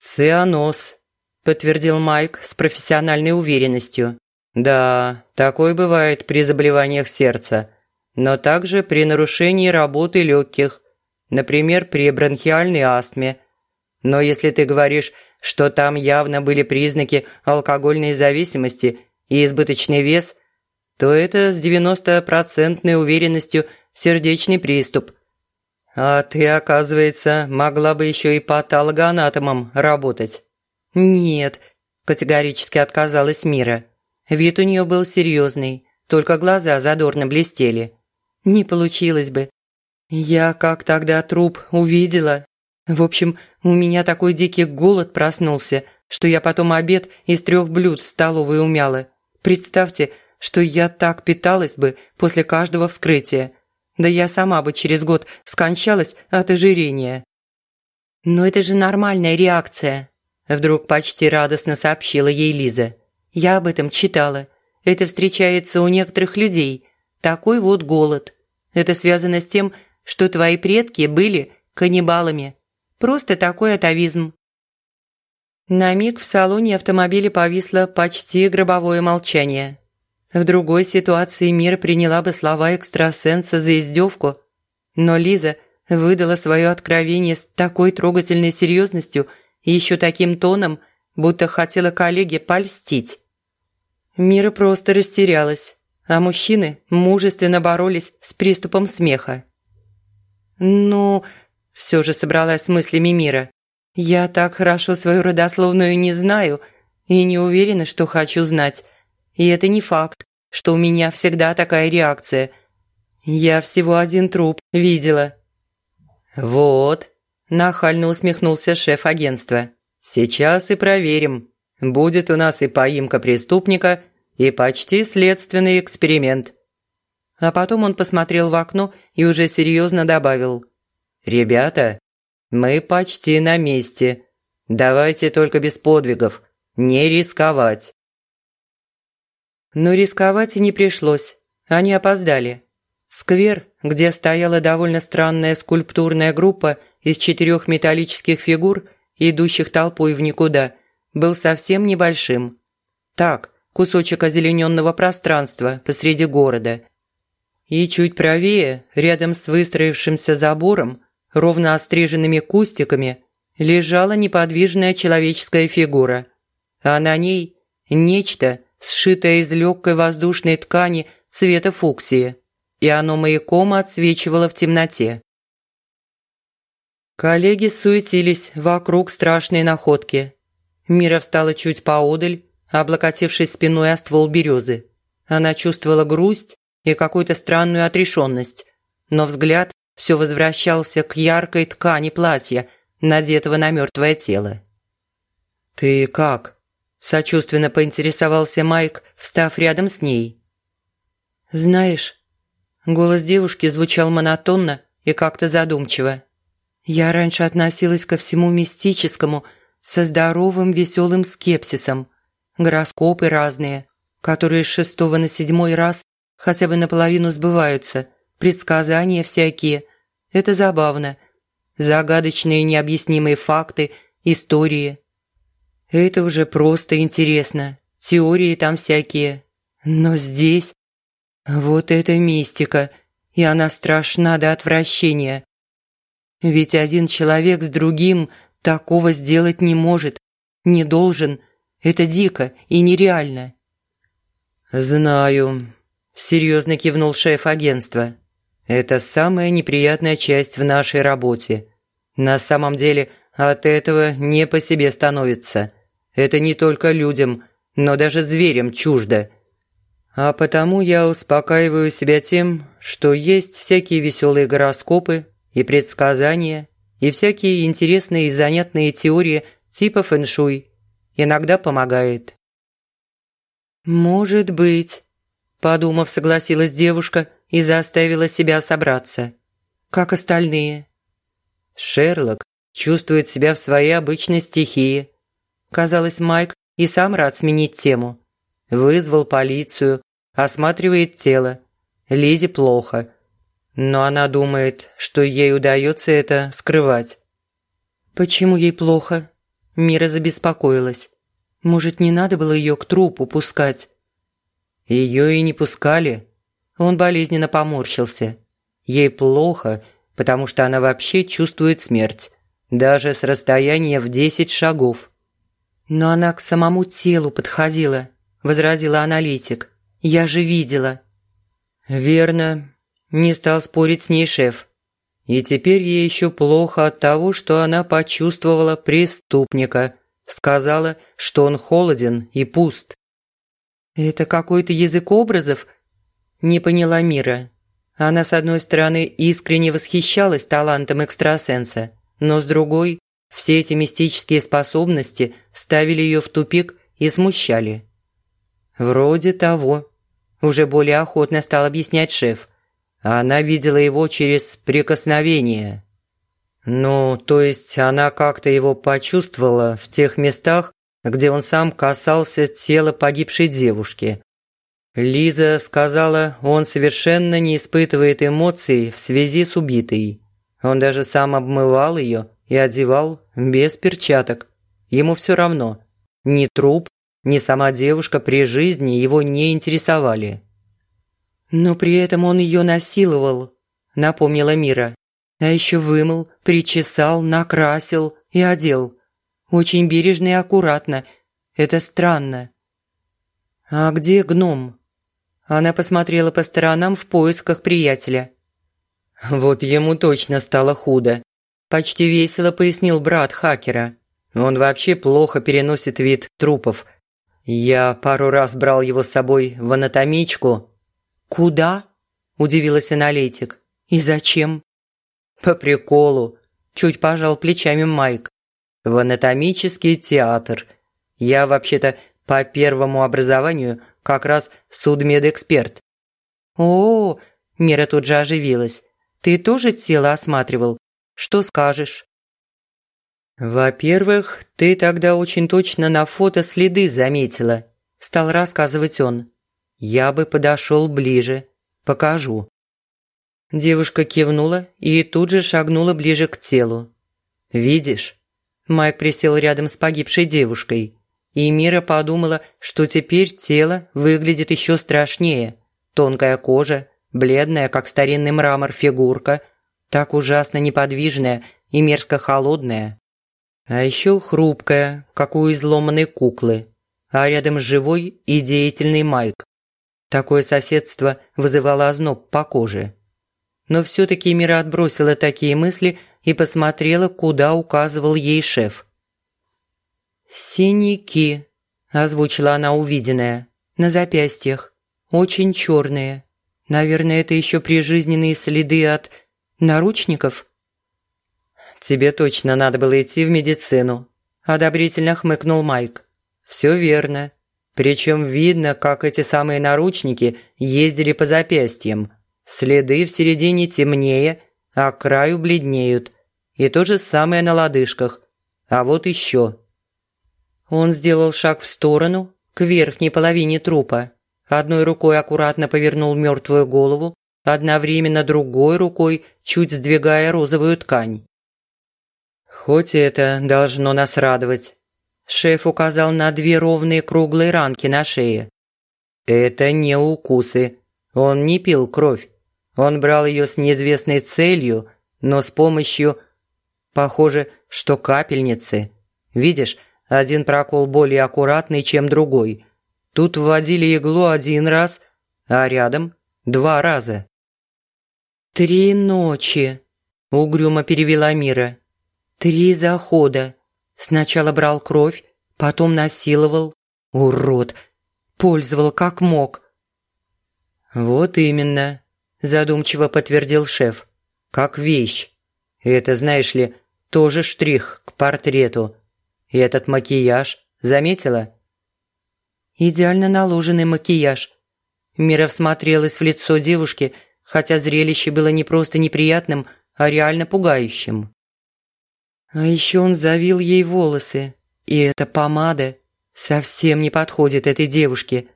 «Цианоз», – подтвердил Майк с профессиональной уверенностью. «Да, такое бывает при заболеваниях сердца, но также при нарушении работы легких, например, при бронхиальной астме. Но если ты говоришь, что там явно были признаки алкогольной зависимости и избыточный вес, то это с 90% уверенностью сердечный приступ – «А ты, оказывается, могла бы еще и патологоанатомом работать». «Нет», – категорически отказалась Мира. Вид у нее был серьезный, только глаза задорно блестели. «Не получилось бы. Я как тогда труп увидела. В общем, у меня такой дикий голод проснулся, что я потом обед из трех блюд в столовой умяла. Представьте, что я так питалась бы после каждого вскрытия. Да я сама бы через год скончалась от ожирения». «Но это же нормальная реакция», – вдруг почти радостно сообщила ей Лиза. «Я об этом читала. Это встречается у некоторых людей. Такой вот голод. Это связано с тем, что твои предки были каннибалами. Просто такой атовизм». На миг в салоне автомобиля повисло почти гробовое молчание. В другой ситуации мир приняла бы слова экстрасенса за издевку. Но Лиза выдала свое откровение с такой трогательной серьезностью и еще таким тоном, будто хотела коллеге польстить. Мира просто растерялась, а мужчины мужественно боролись с приступом смеха. «Ну...» – все же собралась с мыслями Мира. «Я так хорошо свою родословную не знаю и не уверена, что хочу знать. И это не факт, что у меня всегда такая реакция. Я всего один труп видела». «Вот», – нахально усмехнулся шеф агентства. «Сейчас и проверим. Будет у нас и поимка преступника, и почти следственный эксперимент». А потом он посмотрел в окно и уже серьезно добавил. «Ребята, мы почти на месте. Давайте только без подвигов. Не рисковать». Но рисковать не пришлось. Они опоздали. Сквер, где стояла довольно странная скульптурная группа из четырех металлических фигур, идущих толпой в никуда, был совсем небольшим. Так, кусочек озелененного пространства посреди города. И чуть правее, рядом с выстроившимся забором, ровно остриженными кустиками, лежала неподвижная человеческая фигура, а на ней нечто – сшитое из легкой воздушной ткани цвета фуксии, и оно маяком отсвечивало в темноте. Коллеги суетились вокруг страшной находки. Мира встала чуть поодаль, облокотившись спиной о ствол березы. Она чувствовала грусть и какую-то странную отрешенность, но взгляд все возвращался к яркой ткани платья, надетого на мертвое тело. «Ты как?» Сочувственно поинтересовался Майк, встав рядом с ней. «Знаешь...» Голос девушки звучал монотонно и как-то задумчиво. «Я раньше относилась ко всему мистическому со здоровым веселым скепсисом. Гороскопы разные, которые с шестого на седьмой раз хотя бы наполовину сбываются, предсказания всякие. Это забавно. Загадочные необъяснимые факты, истории. Это уже просто интересно. Теории там всякие. Но здесь... Вот это мистика. И она страшна до отвращения. Ведь один человек с другим такого сделать не может. Не должен. Это дико и нереально. «Знаю», – серьезно кивнул шеф агентства. «Это самая неприятная часть в нашей работе. На самом деле от этого не по себе становится. Это не только людям, но даже зверям чуждо. А потому я успокаиваю себя тем, что есть всякие веселые гороскопы и предсказания, и всякие интересные и занятные теории типа фэншуй. Иногда помогает. «Может быть», – подумав, согласилась девушка и заставила себя собраться. «Как остальные?» Шерлок чувствует себя в своей обычной стихии, Казалось, Майк и сам рад сменить тему. Вызвал полицию, осматривает тело. Лизе плохо. Но она думает, что ей удается это скрывать. «Почему ей плохо?» Мира забеспокоилась. «Может, не надо было ее к трупу пускать?» Ее и не пускали. Он болезненно поморщился. Ей плохо, потому что она вообще чувствует смерть. Даже с расстояния в десять шагов. «Но она к самому телу подходила», – возразила аналитик. «Я же видела». «Верно», – не стал спорить с ней шеф. «И теперь ей еще плохо от того, что она почувствовала преступника, Сказала, что он холоден и пуст. «Это какой-то язык образов?» Не поняла Мира. Она, с одной стороны, искренне восхищалась талантом экстрасенса, но с другой, все эти мистические способности ставили ее в тупик и смущали. «Вроде того», – уже более охотно стал объяснять шеф. Она видела его через прикосновение. Ну, то есть она как-то его почувствовала в тех местах, где он сам касался тела погибшей девушки. Лиза сказала, он совершенно не испытывает эмоций в связи с убитой. Он даже сам обмывал ее и одевал без перчаток. Ему все равно. Ни труп, ни сама девушка при жизни его не интересовали. «Но при этом он ее насиловал», – напомнила Мира. «А еще вымыл, причесал, накрасил и одел. Очень бережно и аккуратно. Это странно». «А где гном?» Она посмотрела по сторонам в поисках приятеля. «Вот ему точно стало худо», – почти весело пояснил брат хакера. «Он вообще плохо переносит вид трупов. Я пару раз брал его с собой в анатомичку, «Куда?» – удивилась аналитик. «И зачем?» «По приколу», – чуть пожал плечами Майк. «В анатомический театр. Я вообще-то по первому образованию как раз судмедэксперт». «О, -о, -о Мира тут же оживилась. «Ты тоже тело осматривал? Что скажешь?» «Во-первых, ты тогда очень точно на фото следы заметила», – стал рассказывать он. Я бы подошел ближе. Покажу». Девушка кивнула и тут же шагнула ближе к телу. «Видишь?» Майк присел рядом с погибшей девушкой. И Мира подумала, что теперь тело выглядит еще страшнее. Тонкая кожа, бледная, как старинный мрамор, фигурка, так ужасно неподвижная и мерзко холодная. А еще хрупкая, как у изломанной куклы. А рядом живой и деятельный Майк. Такое соседство вызывало озноб по коже. Но все-таки Мира отбросила такие мысли и посмотрела, куда указывал ей шеф. «Синяки», – озвучила она увиденное, – «на запястьях, очень черные. Наверное, это еще прижизненные следы от наручников?» «Тебе точно надо было идти в медицину», – одобрительно хмыкнул Майк. «Все верно. Причем видно, как эти самые наручники ездили по запястьям. Следы в середине темнее, а краю бледнеют. И то же самое на лодыжках. А вот еще. Он сделал шаг в сторону, к верхней половине трупа. Одной рукой аккуратно повернул мертвую голову, одновременно другой рукой чуть сдвигая розовую ткань. Хоть это должно нас радовать. Шеф указал на две ровные круглые ранки на шее. «Это не укусы. Он не пил кровь. Он брал ее с неизвестной целью, но с помощью, похоже, что капельницы. Видишь, один прокол более аккуратный, чем другой. Тут вводили иглу один раз, а рядом два раза». «Три ночи», – угрюмо перевела Мира. «Три захода. Сначала брал кровь, потом насиловал. Урод! Пользовал как мог. «Вот именно», – задумчиво подтвердил шеф. «Как вещь. Это, знаешь ли, тоже штрих к портрету. И этот макияж, заметила?» «Идеально наложенный макияж». Мира всмотрелась в лицо девушки, хотя зрелище было не просто неприятным, а реально пугающим. А еще он завил ей волосы. И эта помада совсем не подходит этой девушке.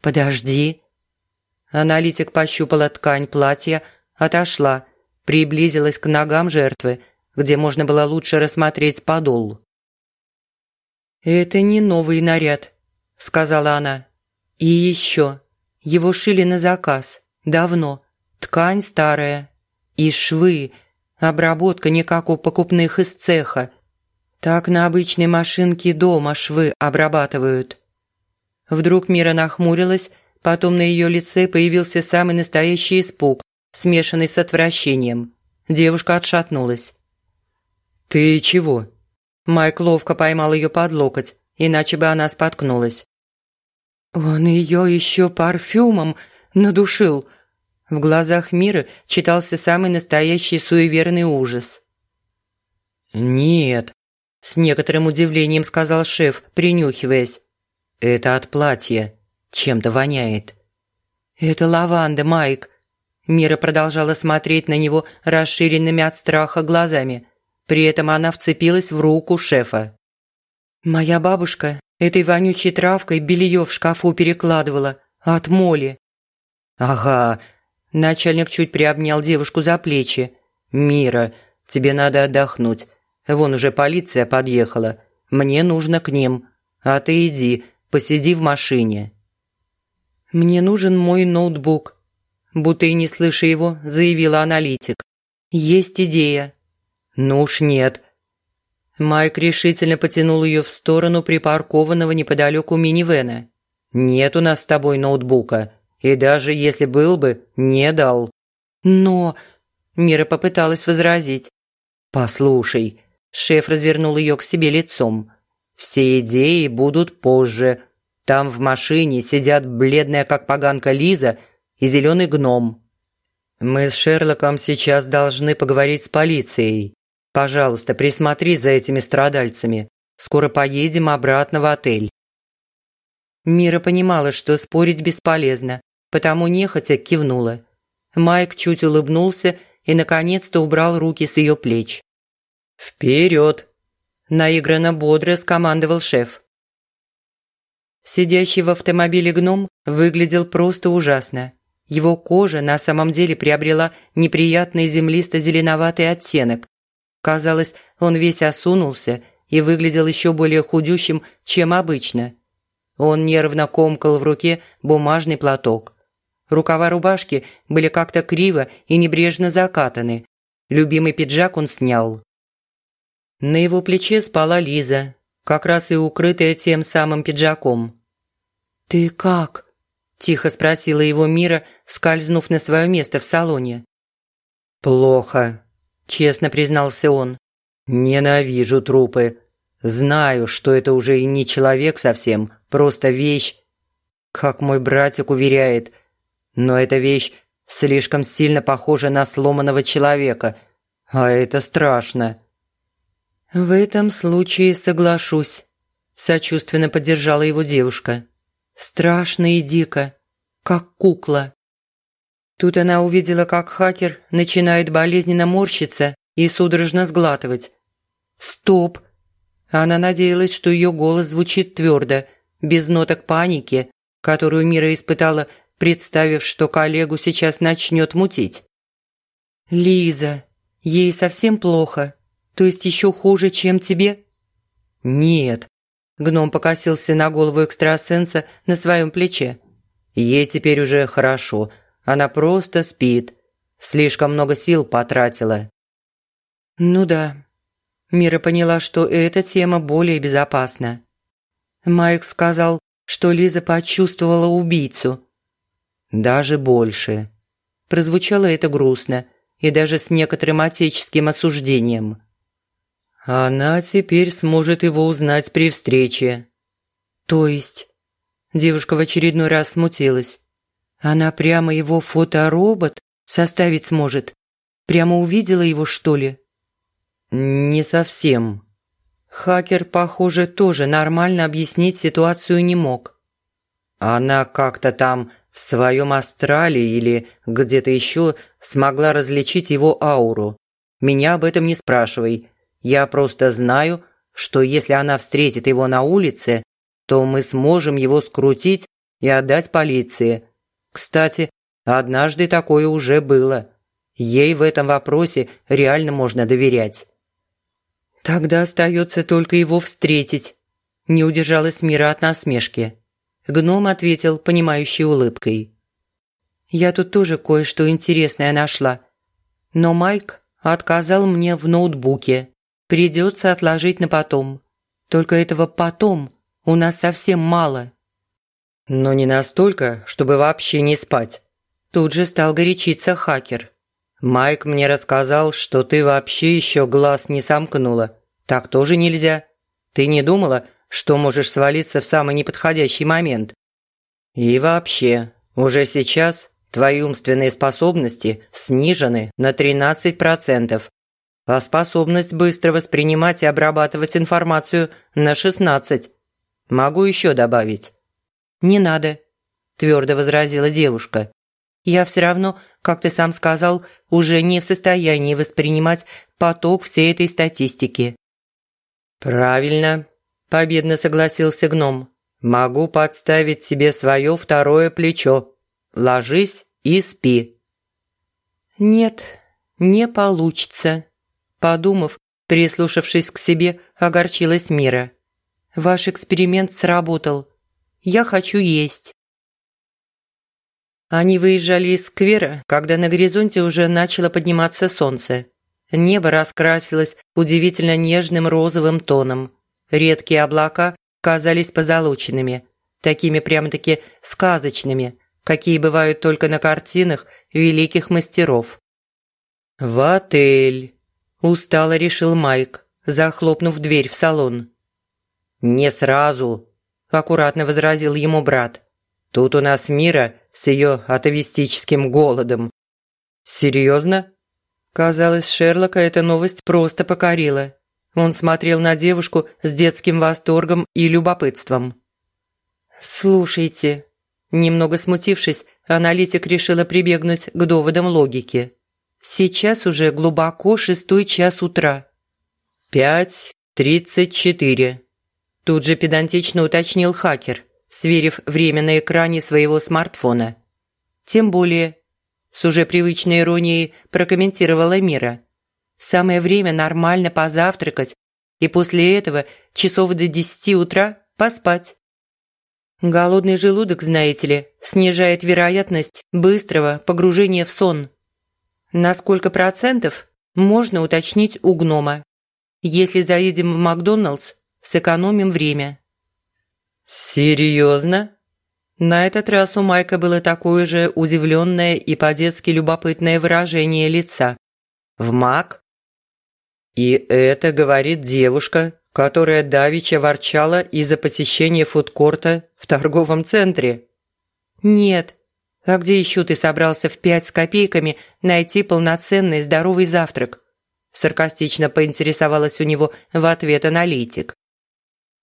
Подожди. Аналитик пощупала ткань платья, отошла, приблизилась к ногам жертвы, где можно было лучше рассмотреть подол. «Это не новый наряд», – сказала она. «И еще. Его шили на заказ. Давно. Ткань старая. И швы – Обработка не как у покупных из цеха. Так на обычной машинке дома швы обрабатывают. Вдруг Мира нахмурилась, потом на ее лице появился самый настоящий испуг, смешанный с отвращением. Девушка отшатнулась. «Ты чего?» Майк ловко поймал ее под локоть, иначе бы она споткнулась. «Он ее еще парфюмом надушил!» В глазах Мира читался самый настоящий суеверный ужас. «Нет», – с некоторым удивлением сказал шеф, принюхиваясь. «Это от платья. Чем-то воняет». «Это лаванда, Майк». Мира продолжала смотреть на него расширенными от страха глазами. При этом она вцепилась в руку шефа. «Моя бабушка этой вонючей травкой белье в шкафу перекладывала. От моли». «Ага». Начальник чуть приобнял девушку за плечи. «Мира, тебе надо отдохнуть. Вон уже полиция подъехала. Мне нужно к ним. А ты иди, посиди в машине». «Мне нужен мой ноутбук», – будто и не слыша его, заявила аналитик. «Есть идея». «Ну уж нет». Майк решительно потянул ее в сторону припаркованного неподалеку минивэна. «Нет у нас с тобой ноутбука, и даже если был бы, не дал». «Но...» – Мира попыталась возразить. «Послушай», – шеф развернул ее к себе лицом. «Все идеи будут позже. Там в машине сидят бледная как поганка Лиза и зеленый гном. Мы с Шерлоком сейчас должны поговорить с полицией. Пожалуйста, присмотри за этими страдальцами. Скоро поедем обратно в отель». Мира понимала, что спорить бесполезно, потому нехотя кивнула. Майк чуть улыбнулся и, наконец-то, убрал руки с ее плеч. «Вперед!» – наигранно бодро скомандовал шеф. Сидящий в автомобиле гном выглядел просто ужасно. Его кожа на самом деле приобрела неприятный землисто-зеленоватый оттенок. Казалось, он весь осунулся и выглядел еще более худющим, чем обычно. Он нервно комкал в руке бумажный платок. Рукава рубашки были как-то криво и небрежно закатаны. Любимый пиджак он снял. На его плече спала Лиза, как раз и укрытая тем самым пиджаком. «Ты как?» – тихо спросила его Мира, скользнув на свое место в салоне. «Плохо», – честно признался он. «Ненавижу трупы. Знаю, что это уже и не человек совсем, просто вещь. Как мой братик уверяет. Но эта вещь слишком сильно похожа на сломанного человека, а это страшно». «В этом случае соглашусь», – сочувственно поддержала его девушка. Страшно и дико, как кукла. Тут она увидела, как хакер начинает болезненно морщиться и судорожно сглатывать. «Стоп!» Она надеялась, что ее голос звучит твердо, без ноток паники, которую Мира испытала, представив, что коллегу сейчас начнет мутить. «Лиза, ей совсем плохо? То есть еще хуже, чем тебе?» «Нет, Гном покосился на голову экстрасенса на своем плече. «Ей теперь уже хорошо. Она просто спит. Слишком много сил потратила». «Ну да». Мира поняла, что эта тема более безопасна. Майк сказал, что Лиза почувствовала убийцу. «Даже больше». Прозвучало это грустно и даже с некоторым отеческим осуждением. Она теперь сможет его узнать при встрече. То есть? Девушка в очередной раз смутилась. Она прямо его фоторобот составить сможет? Прямо увидела его, что ли? Не совсем. Хакер, похоже, тоже нормально объяснить ситуацию не мог. Она как-то там в своем астрале или где-то еще смогла различить его ауру. Меня об этом не спрашивай. Я просто знаю, что если она встретит его на улице, то мы сможем его скрутить и отдать полиции. Кстати, однажды такое уже было. Ей в этом вопросе реально можно доверять. Тогда остается только его встретить. Не удержалась Мира от насмешки. Гном ответил понимающей улыбкой. Я тут тоже кое-что интересное нашла. Но Майк отказал мне в ноутбуке. Придется отложить на потом. Только этого потом у нас совсем мало». «Но не настолько, чтобы вообще не спать». Тут же стал горячиться хакер. «Майк мне рассказал, что ты вообще еще глаз не сомкнула. Так тоже нельзя. Ты не думала, что можешь свалиться в самый неподходящий момент? И вообще, уже сейчас твои умственные способности снижены на 13%, а способность быстро воспринимать и обрабатывать информацию на 16%. Могу еще добавить. «Не надо», – твердо возразила девушка. «Я все равно, как ты сам сказал, уже не в состоянии воспринимать поток всей этой статистики». «Правильно», – победно согласился гном. «Могу подставить себе свое второе плечо. Ложись и спи». «Нет, не получится», – подумав, прислушавшись к себе, огорчилась Мира. «Ваш эксперимент сработал. Я хочу есть». Они выезжали из сквера, когда на горизонте уже начало подниматься солнце. Небо раскрасилось удивительно нежным розовым тоном. Редкие облака казались позолоченными, такими прямо-таки сказочными, какие бывают только на картинах великих мастеров. «В отель!» – устало решил Майк, захлопнув дверь в салон. «Не сразу!» – аккуратно возразил ему брат. «Тут у нас Мира с ее атовистическим голодом». «Серьезно?» Казалось, Шерлока эта новость просто покорила. Он смотрел на девушку с детским восторгом и любопытством. «Слушайте». Немного смутившись, аналитик решила прибегнуть к доводам логики. «Сейчас уже глубоко шестой час утра». «Пять тридцать четыре», – тут же педантично уточнил хакер, сверив время на экране своего смартфона. «Тем более с уже привычной иронией прокомментировала Мира. «Самое время нормально позавтракать и после этого часов до десяти утра поспать. Голодный желудок, знаете ли, снижает вероятность быстрого погружения в сон. На сколько процентов можно уточнить у гнома. Если заедем в Макдоналдс, сэкономим время». «Серьезно?» На этот раз у Майка было такое же удивленное и по-детски любопытное выражение лица. «В маг?» И это говорит девушка, которая давеча ворчала из-за посещения фудкорта в торговом центре. «Нет. А где еще ты собрался в пять с копейками найти полноценный здоровый завтрак?» Саркастично поинтересовалась у него в ответ аналитик.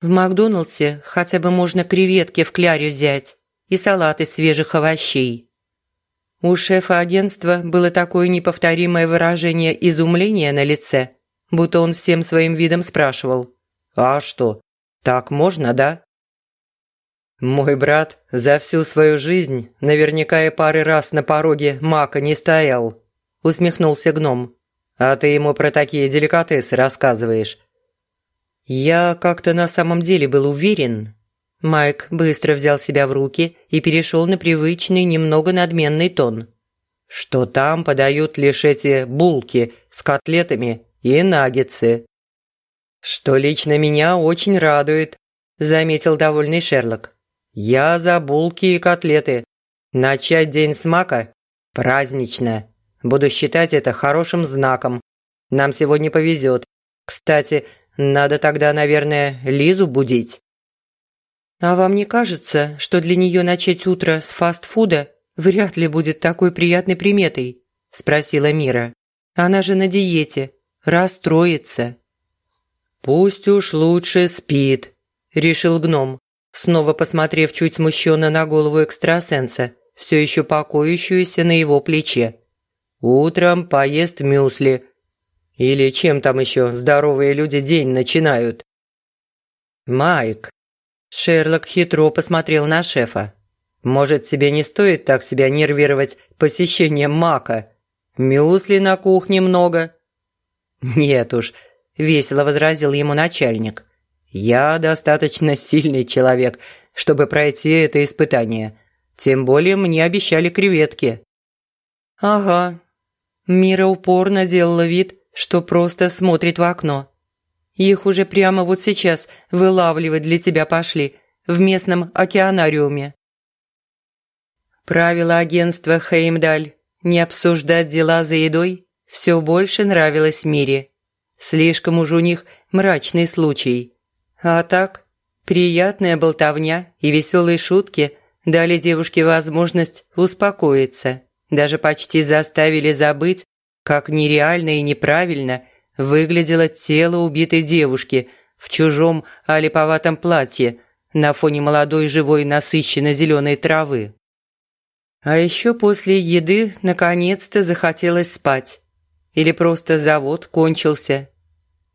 «В Макдоналдсе хотя бы можно креветки в кляре взять и салат из свежих овощей. У шефа агентства было такое неповторимое выражение изумления на лице, будто он всем своим видом спрашивал «А что, так можно, да?» «Мой брат за всю свою жизнь наверняка и пары раз на пороге мака не стоял», – усмехнулся гном. «А ты ему про такие деликатесы рассказываешь». Я как-то на самом деле был уверен, Майк быстро взял себя в руки и перешел на привычный, немного надменный тон. «Что там подают лишь эти булки с котлетами и наггетсы». «Что лично меня очень радует», – заметил довольный Шерлок. «Я за булки и котлеты. Начать день с мака – празднично. Буду считать это хорошим знаком. Нам сегодня повезет. Кстати, надо тогда, наверное, Лизу будить». А вам не кажется, что для нее начать утро с фастфуда вряд ли будет такой приятной приметой?» – спросила Мира. «Она же на диете, расстроится». «Пусть уж лучше спит», – решил гном, снова посмотрев чуть смущенно на голову экстрасенса, все еще покоящуюся на его плече. «Утром поест мюсли. Или чем там еще здоровые люди день начинают?» «Майк, Шерлок хитро посмотрел на шефа. «Может, тебе не стоит так себя нервировать посещением мака? Мюсли на кухне много». «Нет уж», – весело возразил ему начальник. «Я достаточно сильный человек, чтобы пройти это испытание. Тем более мне обещали креветки». «Ага». Мира упорно делала вид, что просто смотрит в окно. Их уже прямо вот сейчас вылавливать для тебя пошли в местном океанариуме. Правило агентства Хеймдаль не обсуждать дела за едой все больше нравилось Мире. Слишком уж у них мрачный случай. А так, приятная болтовня и веселые шутки дали девушке возможность успокоиться. Даже почти заставили забыть, как нереально и неправильно выглядело тело убитой девушки в чужом олиповатом платье на фоне молодой живой насыщенно зеленой травы. А еще после еды наконец-то захотелось спать. Или просто завод кончился.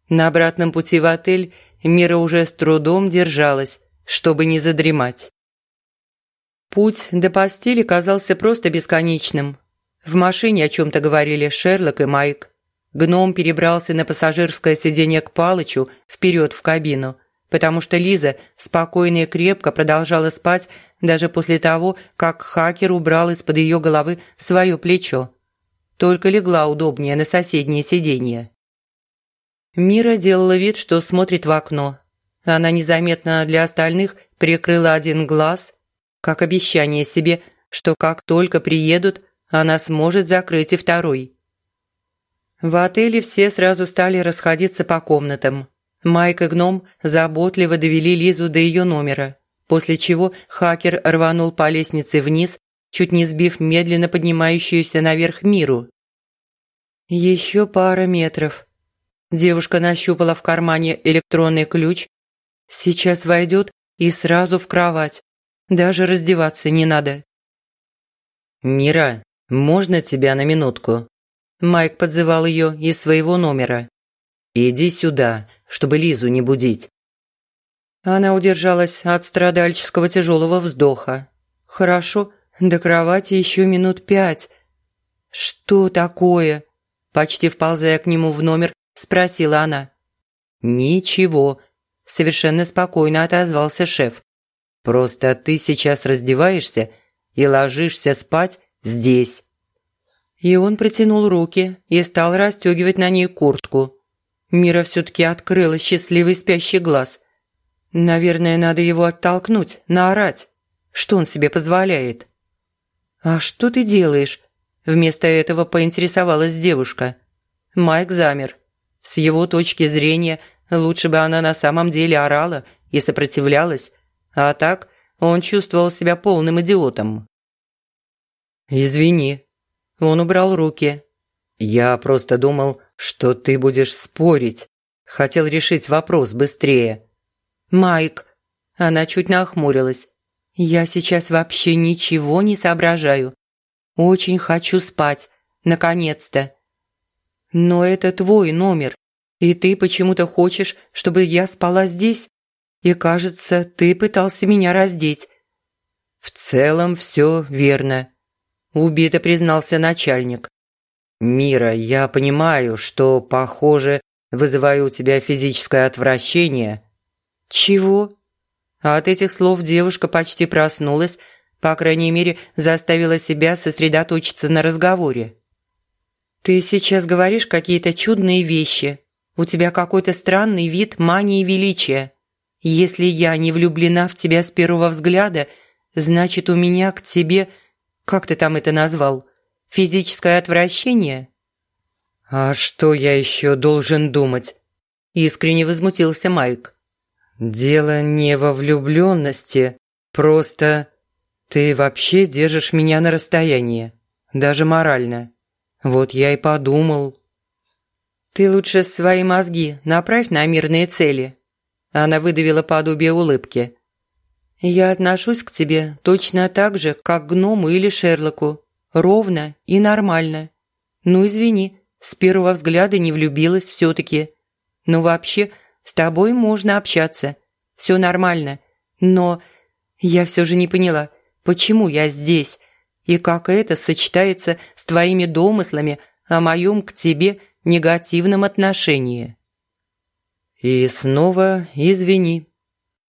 На обратном пути в отель Мира уже с трудом держалась, чтобы не задремать. Путь до постели казался просто бесконечным. В машине о чем-то говорили Шерлок и Майк. Гном перебрался на пассажирское сиденье к Палычу вперед в кабину, потому что Лиза спокойно и крепко продолжала спать даже после того, как хакер убрал из-под ее головы свое плечо. Только легла удобнее на соседнее сиденье. Мира делала вид, что смотрит в окно. Она незаметно для остальных прикрыла один глаз, как обещание себе, что как только приедут, она сможет закрыть и второй. В отеле все сразу стали расходиться по комнатам. Майк и Гном заботливо довели Лизу до ее номера после чего хакер рванул по лестнице вниз, чуть не сбив медленно поднимающуюся наверх миру. Еще пара метров. Девушка нащупала в кармане электронный ключ. Сейчас войдет и сразу в кровать. Даже раздеваться не надо. «Мира, можно тебя на минутку?» Майк подзывал ее из своего номера. «Иди сюда, чтобы Лизу не будить». Она удержалась от страдальческого тяжелого вздоха. «Хорошо, до кровати еще минут пять». «Что такое?» Почти вползая к нему в номер, спросила она. «Ничего», – совершенно спокойно отозвался шеф. «Просто ты сейчас раздеваешься и ложишься спать здесь». И он протянул руки и стал расстегивать на ней куртку. Мира все-таки открыла счастливый спящий глаз – Наверное, надо его оттолкнуть, наорать. Что он себе позволяет? «А что ты делаешь?» Вместо этого поинтересовалась девушка. Майк замер. С его точки зрения, лучше бы она на самом деле орала и сопротивлялась, а так он чувствовал себя полным идиотом. «Извини». Он убрал руки. «Я просто думал, что ты будешь спорить. Хотел решить вопрос быстрее». «Майк!» Она чуть нахмурилась. «Я сейчас вообще ничего не соображаю. Очень хочу спать. Наконец-то!» «Но это твой номер, и ты почему-то хочешь, чтобы я спала здесь? И кажется, ты пытался меня раздеть». «В целом все верно», – убито признался начальник. «Мира, я понимаю, что, похоже, вызываю у тебя физическое отвращение, «Чего?» От этих слов девушка почти проснулась, по крайней мере, заставила себя сосредоточиться на разговоре. «Ты сейчас говоришь какие-то чудные вещи. У тебя какой-то странный вид мании величия. Если я не влюблена в тебя с первого взгляда, значит, у меня к тебе, как ты там это назвал, физическое отвращение?» «А что я еще должен думать?» Искренне возмутился Майк. «Дело не во влюбленности, просто ты вообще держишь меня на расстоянии, даже морально. Вот я и подумал». «Ты лучше свои мозги направь на мирные цели». Она выдавила подобие улыбки. «Я отношусь к тебе точно так же, как к гному или Шерлоку. Ровно и нормально. Ну, извини, с первого взгляда не влюбилась все-таки. Но вообще с тобой можно общаться. Все нормально. Но я все же не поняла, почему я здесь и как это сочетается с твоими домыслами о моем к тебе негативном отношении. И снова извини.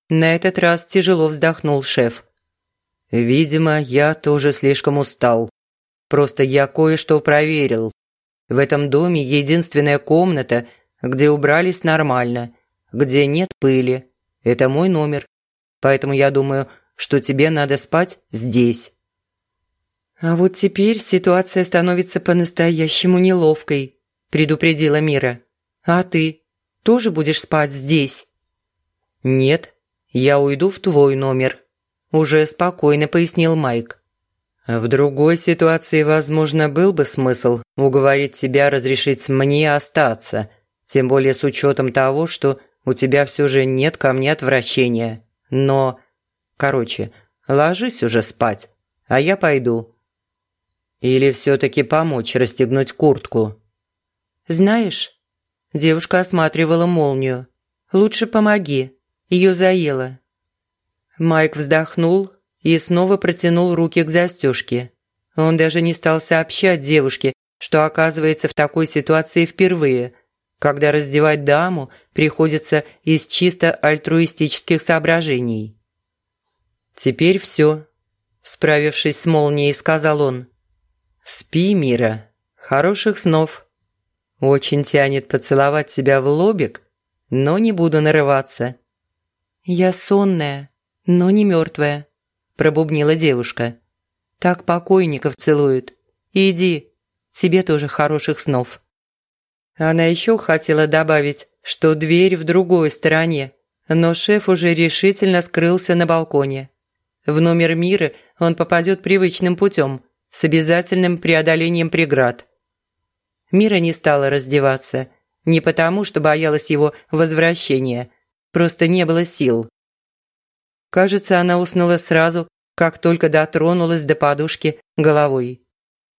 На этот раз тяжело вздохнул шеф. Видимо, я тоже слишком устал. Просто я кое-что проверил. В этом доме единственная комната, где убрались нормально – где нет пыли. Это мой номер. Поэтому я думаю, что тебе надо спать здесь». «А вот теперь ситуация становится по-настоящему неловкой», – предупредила Мира. А ты тоже будешь спать здесь?» «Нет, я уйду в твой номер», – уже спокойно пояснил Майк. В другой ситуации, возможно, был бы смысл уговорить тебя разрешить мне остаться, тем более с учетом того, что у тебя все же нет ко мне отвращения. Но, короче, ложись уже спать, а я пойду. Или все-таки помочь расстегнуть куртку? Знаешь, девушка осматривала молнию. Лучше помоги, ее заело. Майк вздохнул и снова протянул руки к застежке. Он даже не стал сообщать девушке, что оказывается в такой ситуации впервые, когда раздевать даму приходится из чисто альтруистических соображений. «Теперь все», – справившись с молнией, сказал он. «Спи, Мира. Хороших снов. Очень тянет поцеловать себя в лобик, но не буду нарываться». «Я сонная, но не мертвая», – пробубнила девушка. «Так покойников целуют. Иди, тебе тоже хороших снов». Она еще хотела добавить, что дверь в другой стороне, но шеф уже решительно скрылся на балконе. В номер мира он попадет привычным путем, с обязательным преодолением преград. Мира не стала раздеваться, не потому, что боялась его возвращения, просто не было сил. Кажется, она уснула сразу, как только дотронулась до подушки головой.